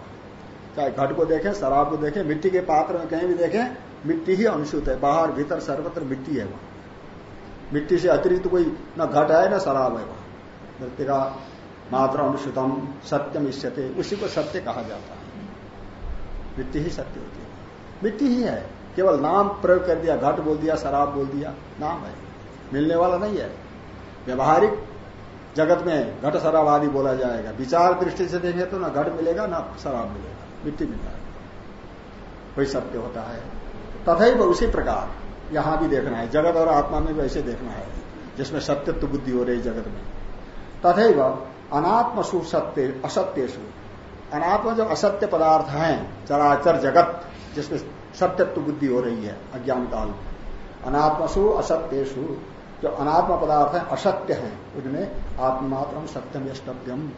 चाहे घट को देखें, शराब को देखें, मिट्टी के पात्र में कहीं भी देखें, मिट्टी ही अनुसूत है। बाहर, भीतर सर्वत्र मिट्टी है वहाँ। मिट्टी से अतिरिक्त कोई न घट है, न शराब है वहाँ। मृतिका मात्र अनुसूतम, सत्यम इष्यते। उसी को सत्य कहा जाता है। मिट्टी ही सत्य होती है। मिट्टी ही है। केवल नाम प्रयोग कर दिया, घट बोल दिया, शराब बोल दिया, नाम है। मिलने वाला नहीं है। व्यवहारिक जगत में घट शराब आदि बोला जाएगा। विचार दृष्टि से देखें तो ना घट मिलेगा, ना शराब मिलेगा। मिट्टी मिलता है वही सत्य होता है। तथा उसी प्रकार यहाँ भी देखना है। जगत और आत्मा में ऐसे देखना है, जिसमें सत्यत्व बुद्धि हो रही जगत में। तथे अनात्मसु सत्य असत्यसु अनात्म जो असत्य पदार्थ हैं, चराचर जगत, जिसमें सत्यत्व बुद्धि हो रही है अज्ञान काल में अनात्मसु असत्यसु जो अनात्म पदार्थ है, असत्य है, उनमें आत्ममात्र सत्यम यष्टव्यम।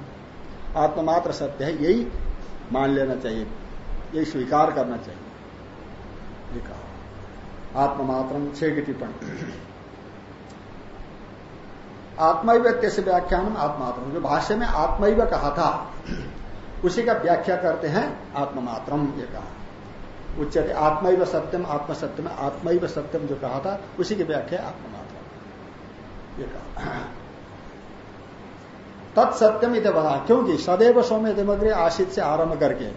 आत्ममात्र सत्य है, यही मान लेना चाहिए, यही स्वीकार करना चाहिए। आत्ममात्र की टिप्पणी आत्मैव से व्याख्यान आत्मात्र। जो भाष्य में आत्मैव कहा था, उसी का व्याख्या करते हैं आत्ममात्रम ये कहा। आत्मैव सत्यम आत्म सत्यम आत्मैव सत्यम जो कहा था, उसी की व्याख्या आत्ममात्रम ये कहा तत्सत्यम इत बता क्योंकि सदैव सौम्य दिमग्री आशित से आरंभ करके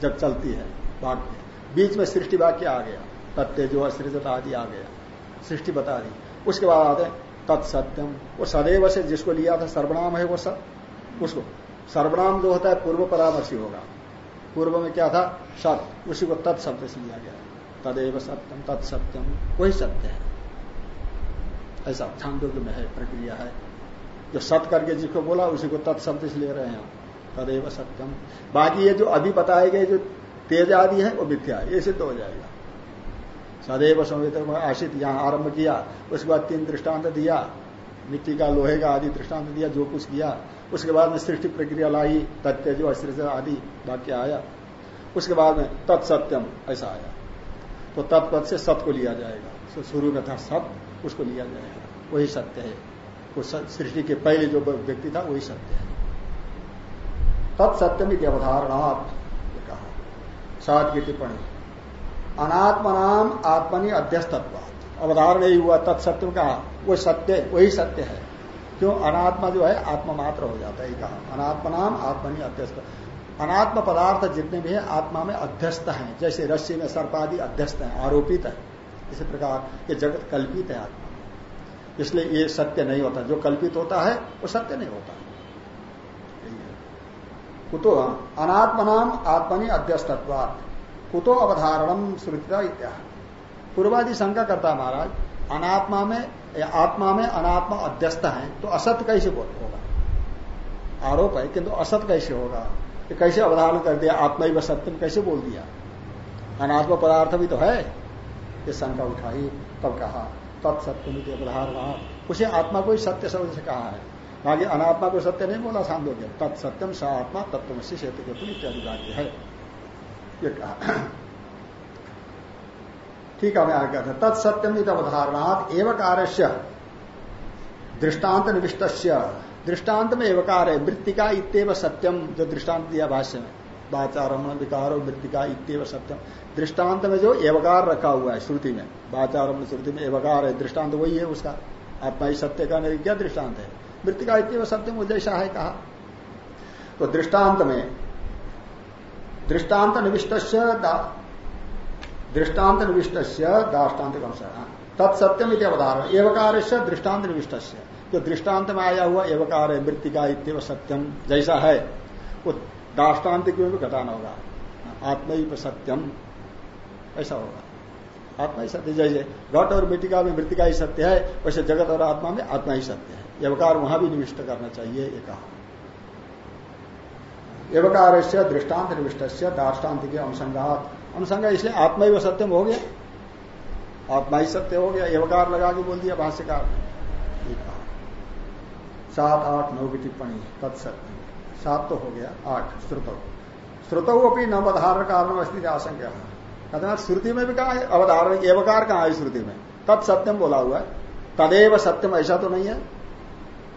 जब चलती है वाक्य बीच में सृष्टि वाक्य आ गया। तत्व जो असृजत आदि आ गया। सृष्टि बता दी। उसके बाद आते तत्सत्यम वो सदैव से जिसको लिया था सर्वनाम है वो सब। उसको। सर्वनाम जो होता है पूर्व परामर्शी होगा। पूर्व में क्या था? सत उसी को तत्शब्द से लिया गया। तदेव सत्यम तत्सत्यम वही सत्य है। ऐसा छांदोग्य में है, प्रक्रिया है। जो सत करके जिसको बोला, उसी को तत्शब्द से ले रहे हैं तदेव सत्यम। बाकी ये जो अभी बताए गए जो तेज आदि है, वो मिथ्या ये सिद्ध हो जाएगा। सदैव संवित आशित यहाँ आरंभ किया, उसके बाद तीन दृष्टांत दिया। मिट्टी का लोहे का आदि दृष्टांत दिया, जो कुछ किया। उसके बाद में सृष्टि प्रक्रिया लाई तथ्य जो अस्त्र आदि वाक्य आया। उसके बाद में तत्सत्यम ऐसा आया। तो तत्पद से सत्य को लिया जाएगा। शुरू में था सत्य। उसको लिया जाएगा वही सत्य है। वो सृष्टि के पहले जो व्यक्ति था, वही सत्य है। तत्सत्यम अवधारणात् कहा। सात की टिप्पणी। अनात्मनाम आत्मनि अध्यस्तत्व अवधारण ही हुआ तत्सत्य कहा। वो सत्य, वही सत्य है। क्यों? अनात्मा जो है, आत्मा मात्र हो जाता है कहा। अनात्मनाम आत्मनि अध्यस्त। अनात्म पदार्थ जितने भी है, आत्मा में अध्यस्त हैं। जैसे रस्सी में सर्पादि अध्यस्त है, आरोपित है। इसी प्रकार ये जगत कल्पित है आत्मा। इसलिए ये सत्य नहीं होता। जो कल्पित होता है, वो सत्य नहीं होता। कुतो अनात्मनाम आत्मनि अध्यस्तत्वात्। कुतो अवधारणम श्रुतिता इत्या पूर्वादि शंका करता महाराज, अनात्मा में आत्मा में अनात्मा अध्यस्त है तो असत्य कैसे होगा? आरोप है, किंतु असत कैसे होगा? कैसे अवधारण कर दिया? आत्मा ही सत्यम कैसे बोल दिया? अनात्मा पदार्थ भी तो है। ये शंका उठाई, तब कहा तत्सत्यम अवधारणा उसे आत्मा को ही सत्य शब्द से कहा है। बाकी अनात्मा को सत्य नहीं बोला सामने तत्सत्यम स आत्मा तत्व से इत्यादि वाक्य है। ये कहा। ठीक है, मैं आगे कहते तत्सत्यम अवधारणात एवकार दृष्टांत निविष्ट दृष्टांत में एवकार है मृतिका इतव सत्यम जो दृष्टांत दिया भाष्य में। वाचारमण, विकार मृतिका इतव सत्यम दृष्टांत में जो एवकार रखा हुआ है श्रुति में वाचारमण श्रुति में एवकार है, दृष्टांत वही है उसका। आत्मा ही सत्य का नहीं क्या दृष्टांत है। मृतिका इतव सत्यम जैसा है कहा। तो दृष्टांत में दृष्टांत निविष्ट दृष्टांत निविष्ट दाष्टान्त तत्सत्यम इति अवधारण एवकार से दृष्टांत निविष्ट जो दृष्टांत में आया हुआ एवकार है, मृतिका इतव सत्यम जैसा है। वो दाष्टान्त क्यों भी घटाना होगा। आत्म सत्यम ऐसा होगा। आत्मा ही सत्य, जैसे घट और मृतिका में मृतिका ही सत्य है, वैसे जगत और आत्मा में आत्मा ही सत्य है। यवकार वहाँ भी निविष्ट करना चाहिए, ये कहा। एवकार से दृष्टांत निविष्ट से दाष्टान्त के अनुसंगात। अनुसंग इसलिए आत्मा ही सत्यम हो गया। आत्मा ही सत्य हो गया एवकार लगा के बोल दिया भाष्यकार सात, आठ, नौ की टिप्पणी, तत्सत्य। सात तो हो गया, आठ, श्रुत। श्रुत अपनी न अवधारण कारण अस्थित आशंका। कहते हैं श्रुति में भी कहा है अवधारण एवकार कहा है श्रुति में? तत्सत्यम बोला हुआ है। तदेव सत्यम, ऐसा तो नहीं है।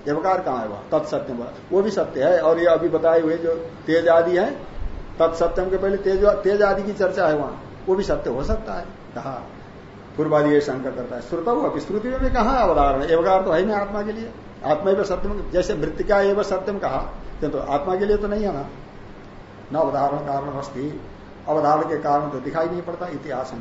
एवकार कहा है वह? तत्सत्यम वो भी सत्य है, और ये अभी बताए हुए जो तेज आदि है तत्सत्यम के पहले तेज तेज आदि की चर्चा है वहाँ। वो भी सत्य हो सकता है। कहा? पूर्वादि ये शंका करता है, श्रुत अभी श्रुति में भी कहा अवधारण एवकार तो है ना आत्मा के लिए। आत्मा एवं सत्यम, जैसे मृतिका एवं सत्यम कहा तो आत्मा के लिए तो नहीं है ना। न अवधारण कारण अस्थि अवधारण के कारण तो दिखाई नहीं पड़ता इतिहास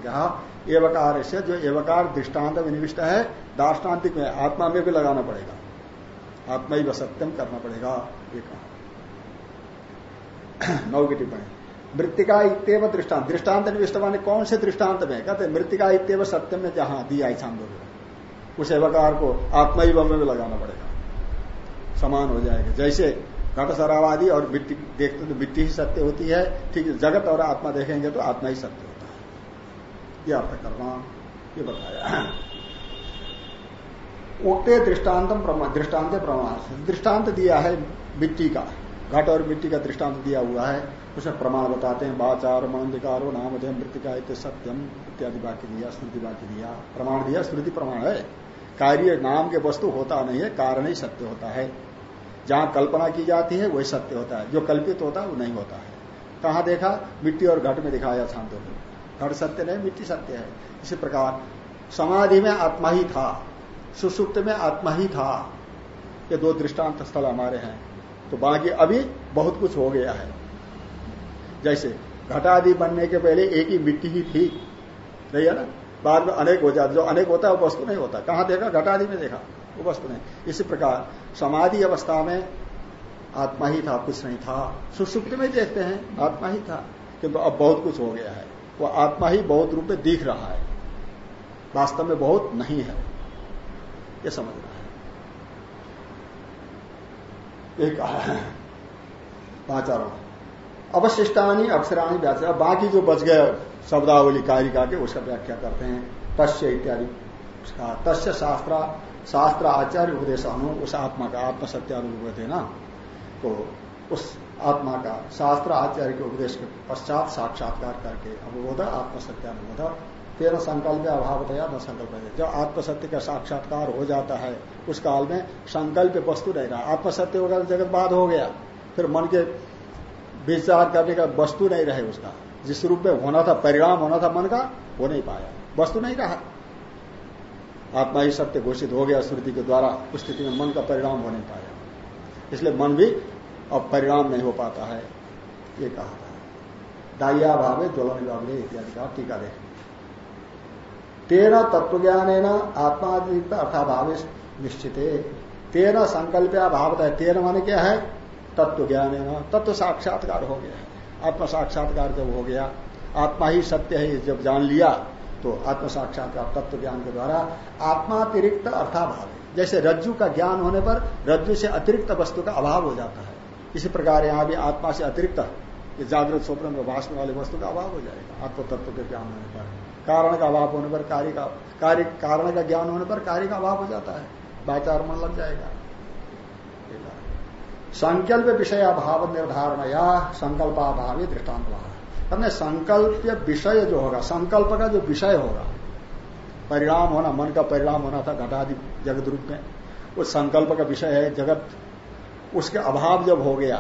एवकार से जो एवकार दृष्टांत विनिविष्ट है दाष्टान्तिक में आत्मा में भी लगाना पड़ेगा। आत्मा ही सत्यम करना पड़ेगा, ये कहा। नौ की टिप्पणी। मृतिका इतव दृष्टांत दृष्टांत निविष्ट माने कौन से दृष्टांत में? कहते मृतिका इतव सत्यम में जहाँ दिया छांदो उस एवकार को आत्मा ही में लगाना पड़ेगा। समान हो जाएगा। जैसे घट सरावादी और मिट्टी देखते तो मिट्टी ही सत्य होती है। ठीक है, जगत और आत्मा देखेंगे तो आत्मा ही सत्य होता है। ये अर्थ करना ये बताया। उक्ते दृष्टान्तम दृष्टांत प्रमाण दृष्टांत दिया है मिट्टी का। घट और मिट्टी का दृष्टांत दिया हुआ है। उसमें प्रमाण बताते हैं बाचार मनंदिकारो नामधेय, मृतिका इत सत्यम, इत्यादि वाक्य दिया, स्मृति वाक्य दिया। प्रमाण दिया, स्मृति प्रमाण है। कार्य नाम के वस्तु होता नहीं है, कारण ही सत्य होता है। जहाँ कल्पना की जाती है, वही सत्य होता है। जो कल्पित होता है, वो नहीं होता है। कहा देखा? मिट्टी और घट में दिखाया छांदो में घट सत्य नहीं, मिट्टी सत्य है। इसी प्रकार, समाधि में आत्मा ही था, सुसुप्त में आत्मा ही था। ये दो दृष्टांत स्थल हमारे हैं। तो बाकी अभी बहुत कुछ हो गया है। जैसे, घटादि बनने के पहले एक ही मिट्टी ही थी। नहीं है ना? बाद में अनेक हो जाता जो अनेक होता है, वो वस्तु नहीं होता। कहाँ देखा? घटादि में देखा। वो नहीं इसी प्रकार समाधि अवस्था में आत्मा ही था, कुछ नहीं था। सुसुप्त में देखते हैं, आत्मा ही था किंतु अब बहुत कुछ हो गया है। वो आत्मा ही बहुत रूप में दिख रहा है। वास्तव में बहुत नहीं है। ये समझना है। एक पांचारों अवशिष्टानी अक्षराणी व्याख्या। बाकी जो बच गए शब्दावली, कारिका के, उसका व्याख्या करते हैं। तस्य इत्यादि। तस्य शास्त्र शास्त्र आचार्य उपदेश अनु उस आत्मा का आत्म सत्यानुभूत है तो उस आत्मा का शास्त्र आचार्य के उपदेश के पश्चात साक्षात्कार करके अनुभूत आत्म तेरह संकल्प अभावतया न संकल्प जब आत्मसत्य का साक्षात्कार हो जाता है, उस काल में संकल्प वस्तु नहीं रहा आत्मसत्य होगा जगत बाद हो गया। फिर मन के विचार करने का वस्तु नहीं रहे उसका। जिस रूप में होना था, परिणाम होना था मन का, वो नहीं पाया। वस्तु नहीं रहा। आत्मा ही सत्य घोषित हो गया श्रुति के द्वारा, उस स्थिति में मन का परिणाम हो नहीं पाया। इसलिए मन भी अब परिणाम नहीं हो पाता है, ये कहा था। दाइया भावे ज्वलन भावे इत्यादि का टीका देख। तेना तत्व ज्ञान है ना आत्माधिकता अर्थाभाव निश्चित। है तेना संकल्प भाव है। तेरह माने क्या है? तत्व ज्ञान है तत्व साक्षात्कार हो गया आत्म साक्षात्कार जब हो गया, आत्मा ही सत्य है जब जान लिया तो आत्म साक्षात्कार तत्व ज्ञान के द्वारा आत्मातिरिक्त अर्थाभाव जैसे रज्जु का ज्ञान होने पर रज्जु से अतिरिक्त वस्तु का अभाव हो जाता है। इसी प्रकार यहाँ भी आत्मा से अतिरिक्त जागृत स्वप्न में भाषण वाले वस्तु का अभाव हो जाएगा आत्म तत्व के ज्ञान होने पर। कारण का अभाव होने पर कार्य का कार्य कारण का ज्ञान होने पर कार्य का अभाव हो जाता है। बाचार मन लग जाएगा। संकल्प विषय अभाव निर्धारण या संकल्पाभावी दृष्टांत वहाँ संकल्प विषय जो होगा, संकल्प का जो विषय होगा, परिणाम होना, मन का परिणाम होना था घटादि जगत रूप में। वो संकल्प का विषय है जगत। उसके अभाव जब हो गया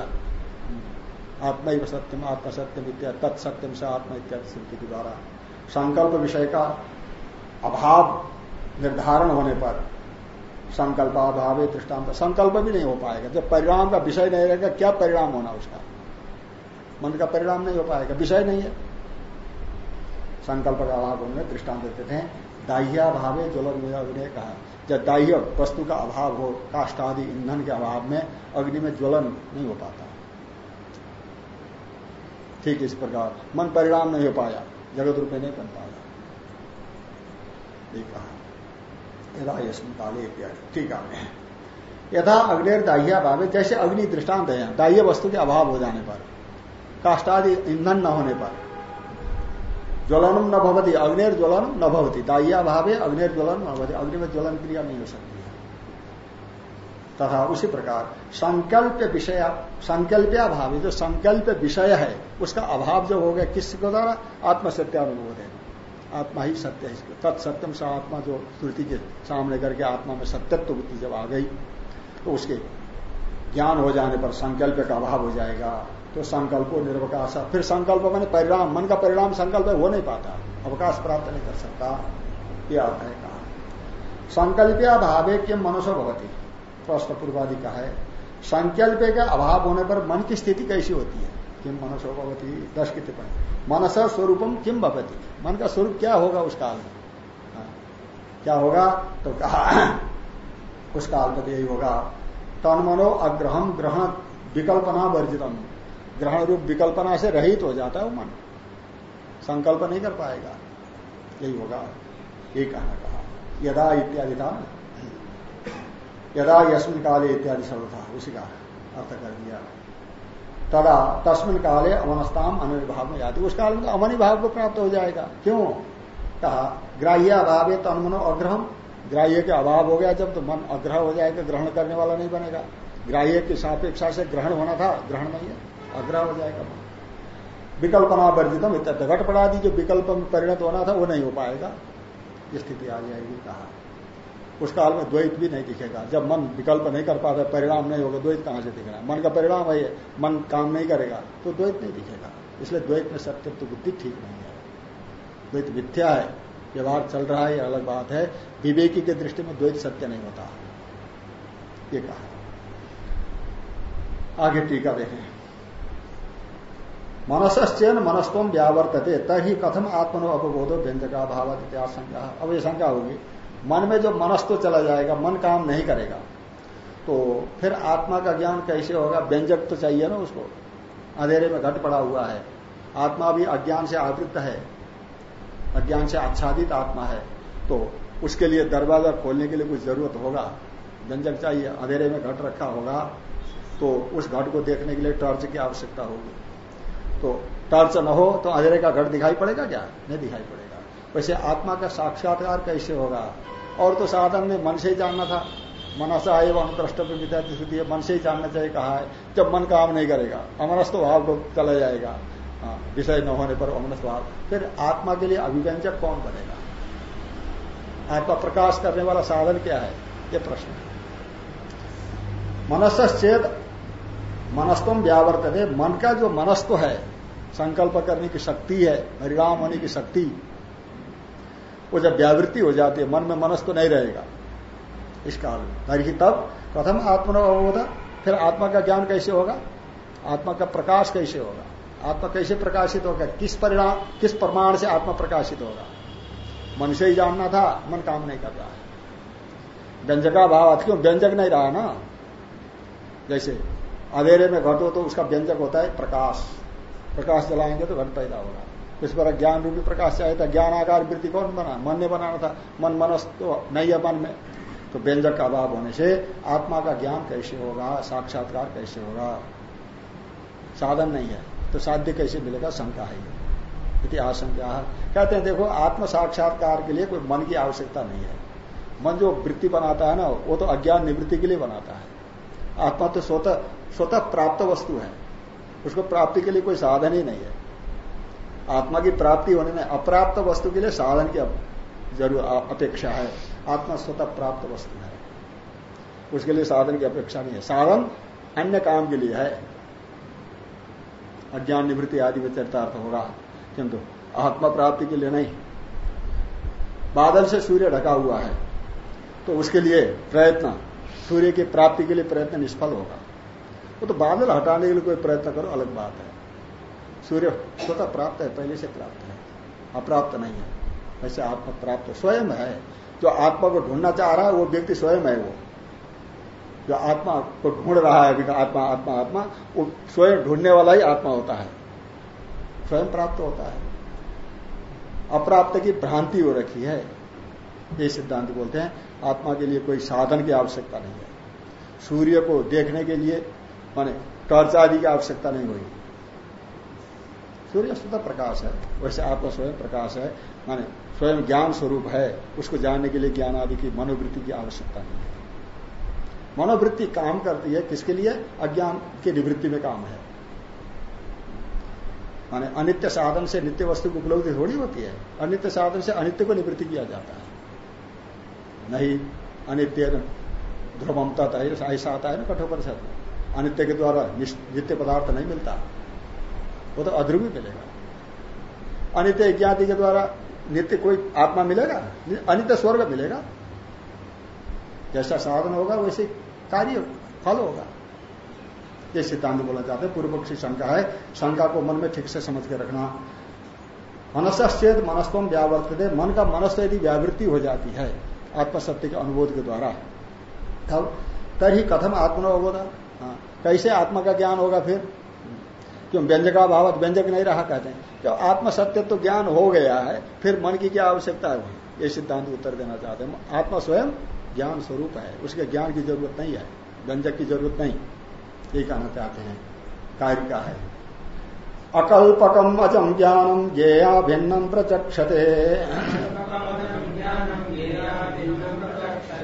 आत्मा ही सत्यम आत्मा सत्यम इत्यादि तत्सत्यम से आत्मा इत्यादि स्मृति के द्वारा। संकल्प विषय का अभाव निर्धारण होने पर संकल्पाभाव दृष्टांत संकल्प भी नहीं हो पाएगा। जब परिणाम का विषय नहीं रहेगा, क्या परिणाम होना उसका? मन का परिणाम नहीं हो पाएगा, विषय नहीं है। संकल्प का अभाव उन्होंने दृष्टांत देते थे। दाह्या भावे ज्वलन अग्नि कहा। जब दाह्य वस्तु का अभाव हो, काष्ट आदि ईंधन के अभाव में अग्नि में ज्वलन नहीं हो पाता। ठीक इस प्रकार, मन परिणाम नहीं हो पाया, जगत रूप में नहीं बन पाया। कहा। यदा ठीक है। यथा अग्निर दाह्या भावे, जैसे अग्नि दृष्टांत है, दाह्य वस्तु के अभाव हो जाने पर। काष्टादि ईंधन न होने पर। ज्वलनम न भवती, अग्निर ज्वलनम न भवती। दाह्या भावे अग्निर ज्वलन न भवती। अग्नि में ज्वलन क्रिया नहीं हो सकती है। तथा उसी प्रकार संकल्प विषय, संकल्पया भावी, जो संकल्प विषय है, उसका अभाव जो हो गया किसके द्वारा? आत्मसत्यानुभूत है। आत्मा ही सत्य है। तत्सत्यम सा आत्मा जो श्रुति के सामने करके आत्मा में सत्यत्व बुद्धि जब आ गई तो उसके ज्ञान हो जाने पर संकल्प का अभाव हो जाएगा। तो संकल्प निर्वकाश। फिर संकल्प मैंने परिणाम, मन का परिणाम संकल्प हो नहीं पाता। अवकाश प्राप्त नहीं कर सकता यह अर्थ है कहा। संकल्पिया भावे किम मनुष्य भवती, प्रश्न पूर्वादि का है। संकल्प का अभाव होने पर मन की स्थिति कैसी होती है? किम मनुष्य भवती? दस की टिप्पणी। मनस स्वरूपम किम भवती? मन का स्वरूप क्या होगा उस काल में? हाँ। क्या होगा? तो कहा, उस काल में यही होगा। तन मनो अग्रहम ग्रहण विकल्पना वर्जितम। ग्रहण रूप विकल्पना से रहित हो जाता है वो मन। संकल्प नहीं कर पाएगा। यही होगा। ये कहना कहा। यदा इत्यादि था यदा यशमिन काले इत्यादि शब्द था। उसी का अर्थ कर दिया। तदा तस्मिन काले अमनस्ताम अनिर्भाव में जाती। उस काल में तो अमनि भाव को प्राप्त हो जाएगा। क्यों? कहा, ग्राह्य अभाव है तनमनो अग्रहम। ग्राह्य के अभाव हो गया। जब तो मन अग्रह हो जाएगा ग्रहण करने वाला नहीं बनेगा। ग्राह्य की सापेक्षा से ग्रहण होना था। ग्रहण नहीं है। अग्रह हो जाएगा। विकल्पना वर्जितम इत्यादि घट पड़ा दी जो विकल्प में परिणत होना था, वो नहीं हो पाएगा। स्थिति आ जाएगी, कहा। उस काल में द्वैत भी नहीं दिखेगा। जब मन विकल्प नहीं कर पाता, परिणाम नहीं होगा, द्वैत कहाँ से दिखेगा मन का परिणाम है। मन काम नहीं करेगा तो द्वैत नहीं दिखेगा। इसलिए द्वैत में सत्य तो बुद्धि ठीक नहीं है। द्वैत मिथ्या है, व्यवहार चल रहा है अलग बात है। विवेकी के दृष्टि में द्वैत सत्य नहीं होता। ये कहा। आगे टीका देखें। मनसश्चेन मनस्तम व्यावर्तते तभी कथम आत्मनो अपबोधो व्यंजका भाव शंका अब ये शंका होगी, मन में जो मनस तो चला जाएगा, मन काम नहीं करेगा तो फिर आत्मा का ज्ञान कैसे होगा? व्यंजक तो चाहिए ना उसको। अंधेरे में घट पड़ा हुआ है। आत्मा भी अज्ञान से आवृत्त है। अज्ञान से आच्छादित आत्मा है। तो उसके लिए दरवाज़ा खोलने के लिए कुछ ज़रूरत होगा। व्यंजक चाहिए, अंधेरे में घट रखा होगा तो उस घट को देखने के लिए टॉर्च की आवश्यकता होगी। तो टर्च न हो तो अंधेरे का घट दिखाई पड़ेगा क्या? नहीं दिखाई पड़ेगा। वैसे आत्मा का साक्षात्कार कैसे होगा? और तो साधन में मन से ही जानना था। मनसा एवं द्रष्टव्य विद्यार्थी है मन से ही जानना चाहिए कहा है। जब मन काम नहीं करेगा अमनस्थ भाव को चला जाएगा। हाँ, विषय न होने पर अमनस्थ भाव। फिर आत्मा के लिए अभिव्यंजक कौन बनेगा? आत्मा प्रकाश करने वाला साधन क्या है? ये प्रश्न है। मनसश्चेद मनस्तम व्यावर्तन मन का जो मनस्व है संकल्प करने की शक्ति है परिणाम होने की शक्ति। वो जब व्यावृत्ति हो जाती है, मन में मनस तो नहीं रहेगा। इस काल में तरी तब प्रथम आत्मा होगा फिर आत्मा का ज्ञान कैसे होगा? आत्मा का प्रकाश कैसे होगा? आत्मा कैसे प्रकाशित होगा? किस परिणाम, किस प्रमाण से आत्मा प्रकाशित होगा? मन से ही जानना था, मन काम नहीं कर रहा है। व्यंजका भाव क्यों? व्यंजक नहीं रहा ना। जैसे, अंधेरे में घटो तो उसका व्यंजक होता है प्रकाश। प्रकाश जलाएँगे तो घट पैदा होगा। इस पर ज्ञान रूपी प्रकाश चाहिए था ज्ञान आकार वृत्ति कौन बना? मन ने बनाना था। मन मनस तो नहीं है मन में। तो व्यंजक का अभाव होने से आत्मा का ज्ञान कैसे होगा? साक्षात्कार कैसे होगा? साधन नहीं है। तो साध्य कैसे मिलेगा? शंका है इति आशंका कहते हैं, देखो, आत्म साक्षात्कार के लिए कोई मन की आवश्यकता नहीं है। मन जो वृत्ति बनाता है ना, वो तो अज्ञान निवृत्ति के लिए बनाता है। आत्मा तो स्वतः स्वतः प्राप्त वस्तु है। उसको प्राप्ति के लिए कोई साधन ही नहीं है। आत्मा की प्राप्ति होने में अप्राप्त वस्तु के लिए साधन की ज़रूर अपेक्षा है। आत्मा स्वतः प्राप्त वस्तु है। उसके लिए साधन की अपेक्षा नहीं है। साधन अन्य काम के लिए है। अज्ञान, निवृत्ति आदि में चरितार्थ होगा किंतु आत्मा प्राप्ति के लिए नहीं। बादल से सूर्य ढका हुआ है। तो उसके लिए प्रयत्न, सूर्य की प्राप्ति के लिए प्रयत्न निष्फल होगा। वो तो बादल हटाने के लिए कोई प्रयत्न करो, अलग बात है। सूर्य स्वतः प्राप्त है, पहले से प्राप्त है। अप्राप्त नहीं है। वैसे आत्मा प्राप्त स्वयं है। जो आत्मा को ढूंढना चाह रहा है, वो व्यक्ति स्वयं है वो। जो आत्मा को ढूंढ रहा है आत्मा आत्मा आत्मा, वो स्वयं ढूँढने वाला ही आत्मा होता है। स्वयं प्राप्त होता है। अप्राप्त की भ्रांति हो रखी है। ये सिद्धांत बोलते हैं, आत्मा के लिए कोई साधन की आवश्यकता नहीं है। सूर्य को देखने के लिए माने टॉर्च आदि की आवश्यकता नहीं होगी। सूर्य स्वतः प्रकाश है, वैसे आपका स्वयं प्रकाश है, माने स्वयं ज्ञान स्वरूप है, उसको जानने के लिए ज्ञान आदि की मनोवृत्ति की आवश्यकता नहीं मनोवृत्ति काम करती है किसके लिए? अज्ञान की निवृत्ति में काम है। माने अनित्य साधन से नित्य वस्तु की उपलब्धि थोड़ी होती है। अनित्य साधन से अनित्य को निवृत्ति किया जाता है। नहीं, अनित्य ध्रुवमता ऐसा आता है ना कठोपरिषद में। अनित्य के द्वारा नित्य पदार्थ नहीं मिलता, वो तो अध्रुवी मिलेगा। अनित्य ज्ञाति के द्वारा नित्य कोई आत्मा मिलेगा? अनित्य स्वर्ग मिलेगा। जैसा साधन होगा, वैसे कार्य, फल होगा। ये सिद्धांत बोला जाता है, पूर्व पक्षी शंका है। शंका को मन में ठीक से समझ के रखना। मनसश्चेद मनस्तम व्यावर्त मन का मनस्थ यदि व्यावृत्ति हो जाती है, आत्मसत्य के अनुबोध के द्वारा, तब तरी कथम आत्मनो होगा हाँ, कैसे आत्मा का ज्ञान होगा फिर? क्यों? व्यंजका भाव व्यंजक नहीं रहा कहते हैं। जब आत्म सत्य तो ज्ञान हो गया है फिर मन की क्या आवश्यकता है ये सिद्धांत उत्तर देना चाहते हैं। आत्मा स्वयं ज्ञान स्वरूप है। उसके ज्ञान की ज़रूरत नहीं है। व्यंजक की ज़रूरत नहीं। ये कहना चाहते हैं। कार्य का है? अकल्पकम अजम ज्ञानम ज्ञेया भिन्नम प्रचक्षते।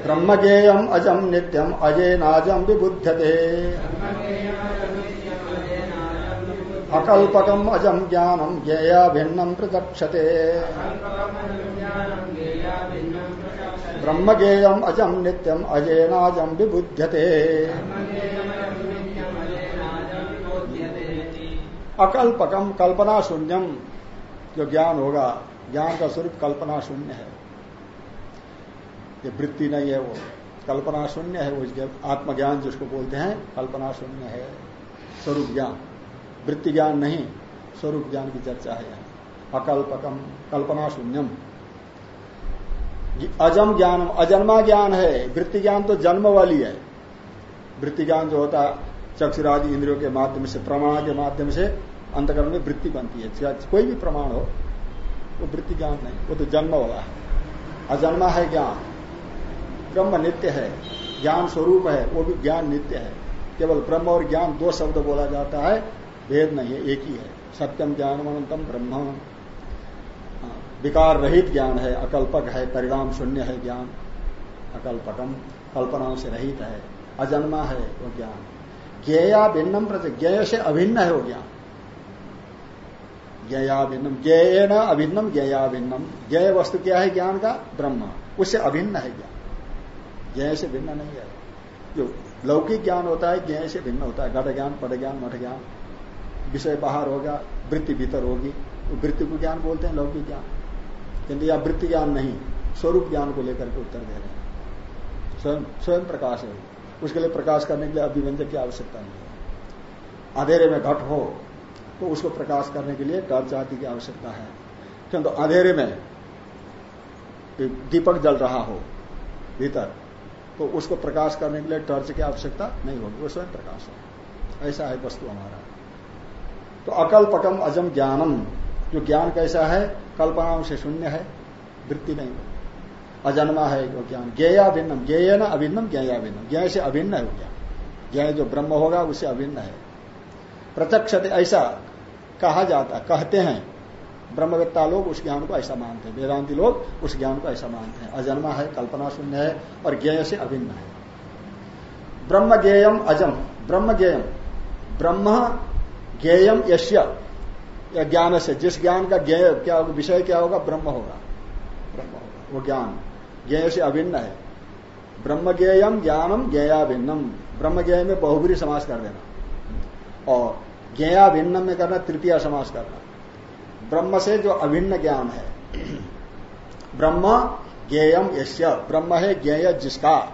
ब्रह्म ज्ञेयम अजम नित्यम अजय नाजम विबुध्यते। अकल्पकम अजम ज्ञानम ज्ञेया भिन्नम प्रचक्षते ब्रह्म ज्ञेयम अजम नित्यम अजेनाजम विबुध्यते। अकल्पकम कल्पना शून्यम जो ज्ञान होगा, ज्ञान का स्वरूप कल्पना शून्य है। ये वृत्ति नहीं है वो। कल्पना शून्य है वो आत्मज्ञान जिसको बोलते हैं, कल्पना शून्य है। स्वरूप ज्ञान। वृत्ति ज्ञान नहीं, स्वरूप ज्ञान की चर्चा है यहाँ। अकल्पकम, कल्पना शून्यम। अजम ज्ञान अजन्मा ज्ञान है। वृत्ति ज्ञान तो जन्म वाली है। वृत्ति ज्ञान जो होता है, चक्षुरादि इंद्रियों के माध्यम से, प्रमाण के माध्यम से अंतकरण में वृत्ति बनती है। कोई भी प्रमाण हो, वो वृत्ति ज्ञान नहीं, वो तो जन्म वाला है। अजन्मा है ज्ञान। ब्रह्म नित्य है, ज्ञान स्वरूप है, वो भी ज्ञान नित्य है। केवल ब्रह्म और ज्ञान दो शब्द बोला जाता है, भेद नहीं है, एक ही है। सत्यम ज्ञान अनंतम ब्रह्म विकार रहित ज्ञान है, अकल्पक है, परिणाम शून्य है ज्ञान। अकल्पकम कल्पनाओं से रहित है, अजन्मा है वो ज्ञान। ज्ञेया भिन्नम प्रति से अभिन्न है वो ज्ञान। ज्ञया भिन्नम ज्ञेय न अभिन्नम, ज्ञया भिन्नम। ज्ञेय वस्तु क्या है ज्ञान का? ब्रह्म। उससे अभिन्न है ज्ञान। ज्ञेय से भिन्न नहीं है। जो लौकिक ज्ञान होता है ज्ञेय से भिन्न होता है। घट ज्ञान पट ज्ञान मठ ज्ञान विषय बाहर होगा, वृत्ति भीतर होगी। वृत्ति को ज्ञान बोलते हैं, लौकिक ज्ञान। किंतु या वृत्ति ज्ञान नहीं, स्वरूप ज्ञान को लेकर के उत्तर दे रहे हैं। स्वयं स्वयं प्रकाश है। उसके लिए प्रकाश करने के लिए अभिव्यंजक की आवश्यकता नहीं है। अंधेरे में घट हो तो उसको प्रकाश करने के लिए टर्च जाति की आवश्यकता है। किंतु अंधेरे में दीपक जल रहा हो, भीतर तो उसको प्रकाश करने के लिए टर्च की आवश्यकता नहीं होगी, वो स्वयं प्रकाश हो। ऐसा है वस्तु हमारा। तो अकल्पकम अजम ज्ञानम, जो ज्ञान कैसा है? कल्पनाओं से शून्य है, वृत्ति नहीं अजन्मा है वो ज्ञान। ज्ञया भिन्नम। ज्ञेय न अभिन्नम, ज्ञया भिन्नम। ज्ञ से अभिन्न है वो ज्ञान। ज्ञ जो ब्रह्म होगा उससे अभिन्न है। प्रत्यक्ष ऐसा कहा जाता, कहते हैं ब्रह्मवेत्ता लोग उस ज्ञान को ऐसा मानते हैं। वेदांति लोग उस ज्ञान को ऐसा मानते हैं। अजन्मा है, कल्पना शून्य है और ज्ञेय से अभिन्न है। ब्रह्म ज्ञेयम अजम ब्रह्म ज्ञेयम ब्रह्म ज्ञेयम यश्य ज्ञान से। जिस ज्ञान का ज्ञेय क्या होगा, विषय क्या होगा? ब्रह्म होगा। ब्रह्म होगा। वो ज्ञान। ज्ञेय से अभिन्न है। ब्रह्म ज्ञेयम ज्ञानम ज्ञेया भिन्नम ब्रह्म ज्ञेय में बहुबरी समास कर देना। और ज्ञेया भिन्नम में करना तृतीय समास करना। ब्रह्म से जो अभिन्न ज्ञान है। ब्रह्म ज्ञेयम यश्य ब्रह्म है ज्ञेय जिसका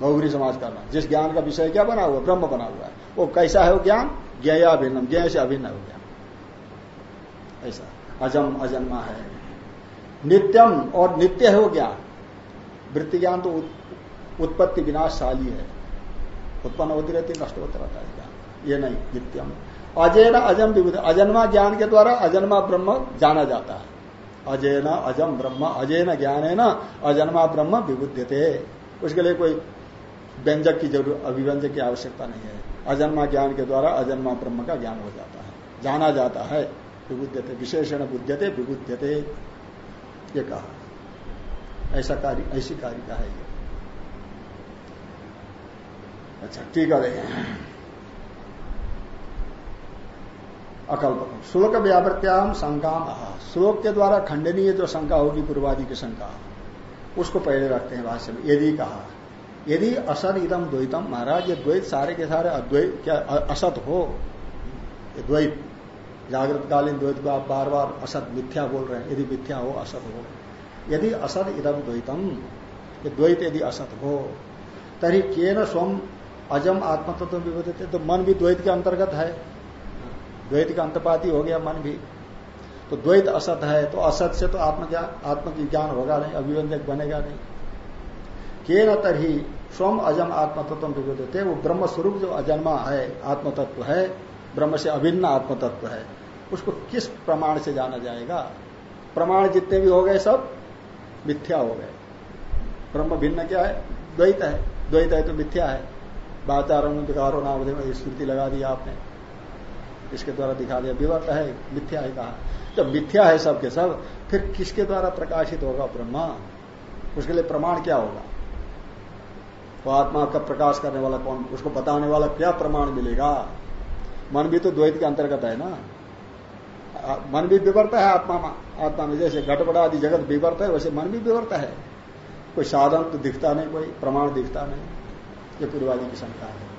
बहुबरी समाज करना जिस ज्ञान का विषय क्या बना हुआ? ब्रह्म बना हुआ है। वो कैसा है वो ज्ञान? ज्ञेया भिन्नम ज्ञेय से अभिन्न हो गया ऐसा। अजम अजन्मा है। नित्यम और नित्य है वो ज्ञान। वृत्ति ज्ञान तो उत्पत्ति विनाशशाली है। उत्पन्न होती रहती नष्ट होता रहता है ज्ञान। ये नहीं। नित्यम। अजय न अजम विभुत अजन्मा ज्ञान के द्वारा अजन्मा ब्रह्म जाना जाता है। अजय न अजम ब्रह्म अजय न ज्ञान है न अजन्मा ब्रह्म विबुद्ध उसके लिए कोई व्यंजक की ज़रूरत अभिव्यंजक की आवश्यकता नहीं है। अजन्मा ज्ञान के द्वारा अजन्मा ब्रह्म का ज्ञान हो जाता है। जाना जाता है। विबुद्धते विशेषण बुद्धते विबुद्धते ये कहा। ऐसा कार्य ऐसी कार्य का है ये। अच्छा ठीक है अकल्प। श्लोक व्यावृत्याम शंका श्लोक के द्वारा खंडनीय जो शंका होगी, पूर्वादि की शंका, उसको पहले रखते हैं भाष्य में। यदि कहा, यदि असत इदम द्वैतम, महाराज, ये द्वैत सारे के सारे अद्वैत क्या असत हो? ये द्वैत। जागृत कालीन द्वैत को आप बार बार असत, मिथ्या बोल रहे हैं। यदि मिथ्या हो, असत हो। यदि असत इदम द्वैतम, ये द्वैत यदि असत हो तरी के स्वम अजम आत्मतत्व विभूत तो मन भी द्वैत के अंतर्गत है। द्वैत का अंतपाती हो गया मन भी। तो द्वैत असत है तो असत से तो आत्मज्ञान आत्म की ज्ञान होगा नहीं, अभिव्यंजक बनेगा नहीं। के न तरी स्वम अजम आत्मतत्व विभूत वो ब्रह्म स्वरूप जो अजन्मा है, आत्मतत्व है, ब्रह्म से अभिन्न आत्म तत्व है, उसको किस प्रमाण से जाना जाएगा? प्रमाण जितने भी हो गए सब मिथ्या हो गए। ब्रह्म भिन्न क्या है? द्वैत है। द्वैत है तो मिथ्या है। बाचारण विकारो नाम स्मृति लगा दी आपने। इसके द्वारा दिखा दिया? विवर्त है, मिथ्या है कहा। जब मिथ्या है सबके सब, फिर किसके द्वारा प्रकाशित होगा ब्रह्मा? उसके लिए प्रमाण क्या होगा? वो आत्मा का प्रकाश करने वाला कौन? उसको बताने वाला क्या प्रमाण मिलेगा? मन भी तो द्वैत के अंतर्गत है ना? मन भी विवर्त है आत्मा आत्मा में। जैसे घटबड़ा आदि जगत विवर्त है, वैसे मन भी विवर्त है। कोई साधन तो दिखता नहीं, कोई प्रमाण दिखता नहीं। ये पूर्वादि की शंका है।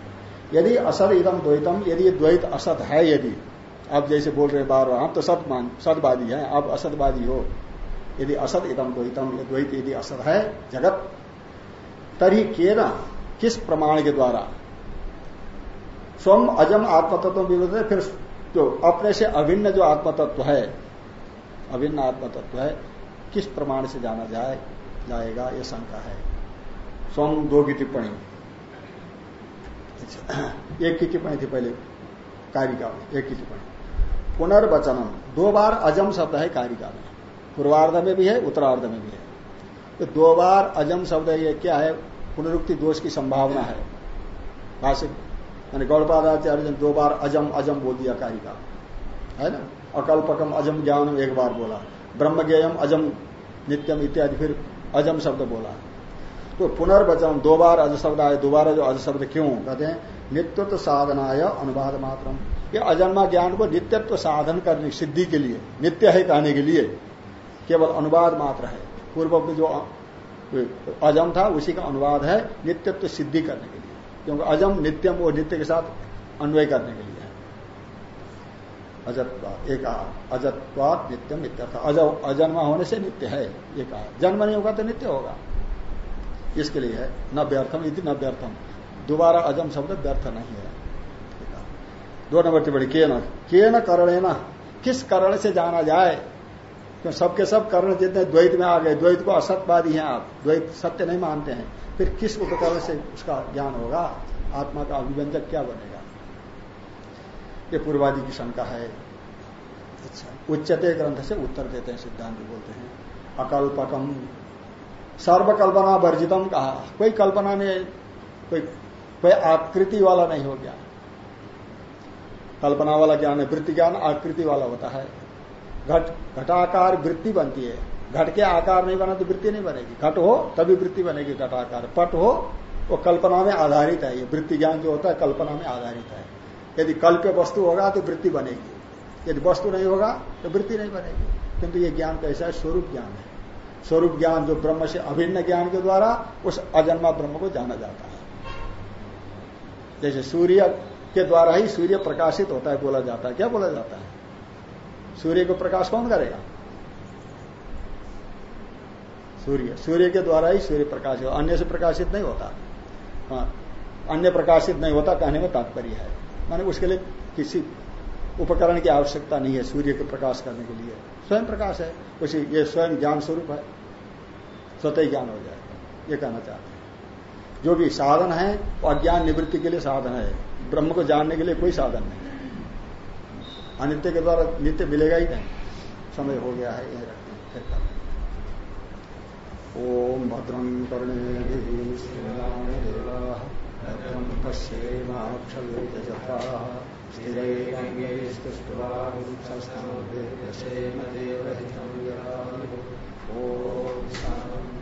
यदि असद इदम द्वैतम, यदि द्वैत असत है यदि, आप जैसे बोल रहे बार बार हम तो सत मान, सदवादी हैं, आप असतवादी हो। यदि असत इदम द्वैतम द्वैत यदि असत है, जगत, तरी के न किस प्रमाण के द्वारा? स्वम अजम आत्मतत्व विरोध है फिर जो अपने से अभिन्न जो आत्मतत्व है, अभिन्न आत्मतत्व है, किस प्रमाण से जाना जाए, जाएगा, ये शंका है। स्वम दो की टिप्पणी। एक की टिप्पणी थी पहले कारिका में एक की टिप्पणी। पुनर्वचनम, दो बार अजम शब्द है कारिका में। पूर्वार्ध में भी है, उत्तरार्ध में भी है। तो दो बार अजम शब्द ये क्या है? पुनरुक्ति दोष की संभावना है। भाषिक मैंने गौड़पादाचार्य ने दो बार अजम अजम बोल दिया कारिका है ना? अकल्पकम अजम ज्ञान एक बार बोला। ब्रह्म ज्ञम अजम नित्यम इत्यादि, फिर अजम शब्द बोला। तो पुनर्वचन, दो बार अज शब्द आए, दोबारा जो अज शब्द क्यों? कहते हैं, नित्यत्व साधनाय अनुवाद मात्र ये अजन्मा ज्ञान को नित्यत्व साधन करने, सिद्धि के लिए, नित्य है कहने के लिए, केवल अनुवाद मात्र है। पूर्व में जो अजम था, उसी का अनुवाद है, नित्यत्व सिद्धि करने के लिए। क्योंकि अजम नित्यम और नित्य के साथ अन्वय करने के लिए है। एक अजत्वाद नित्यम नित्य अज अजन्मा होने से नित्य है कहा। जन्म नहीं होगा तो नित्य होगा। इसके लिए है। न व्यर्थम इति न व्यर्थम। दोबारा अजम शब्द व्यर्थ नहीं है। दो नंबर टिप्पणी के न के न करणे न किस करण से जाना जाए? क्यों सबके सब कर्ण जितने द्वैत में आ गए द्वैत को असतवादी हैं आप द्वैत सत्य नहीं मानते हैं फिर किस उपकरण से उसका ज्ञान होगा? आत्मा का अभिव्यंजक क्या बनेगा? ये पूर्वादि की शंका है। अच्छा। उच्चते ग्रंथ से उत्तर देते हैं सिद्धांत बोलते हैं। अकल्पकम सर्वकल्पना वर्जितम कहा। कोई कल्पना में कोई कोई आकृति वाला नहीं हो गया। कल्पना वाला ज्ञान है वृत्ति ज्ञान, आकृति वाला होता है। घट, घटाकार वृत्ति बनती है। घट के आकार नहीं बना तो वृत्ति नहीं बनेगी। घट हो तभी वृत्ति बनेगी, घटाकार। पट हो वो कल्पना में आधारित है। ये वृत्ति ज्ञान जो होता है, कल्पना में आधारित है। यदि कल्प्य वस्तु होगा तो वृत्ति बनेगी। यदि वस्तु नहीं होगा तो वृत्ति नहीं बनेगी। किंतु ये ज्ञान कैसा है? स्वरूप ज्ञान है। स्वरूप ज्ञान जो ब्रह्म से अभिन्न ज्ञान के द्वारा उस अजन्मा ब्रह्म को जाना जाता है। जैसे सूर्य के द्वारा ही सूर्य प्रकाशित होता है, बोला जाता है। क्या बोला जाता है? सूर्य को प्रकाश कौन करेगा? सूर्य। सूर्य के द्वारा ही सूर्य प्रकाश हो अन्य से प्रकाशित नहीं होता। हाँ अन्य प्रकाशित नहीं होता, कहने में तात्पर्य है। माने उसके लिए किसी उपकरण की आवश्यकता नहीं है, सूर्य के प्रकाश करने के लिए। स्वयं प्रकाश है। उसी, ये स्वयं ज्ञान स्वरूप है। स्वतः ज्ञान हो जाएगा ये कहना चाहते हैं। जो भी साधन है, वो अज्ञान निवृत्ति के लिए साधन है। ब्रह्म को जानने के लिए कोई साधन नहीं। अनित्य के द्वारा नित्य मिलेगा ही नहीं। समय हो गया है, यही रखते हैं ओम भद्रम कर्णे शांति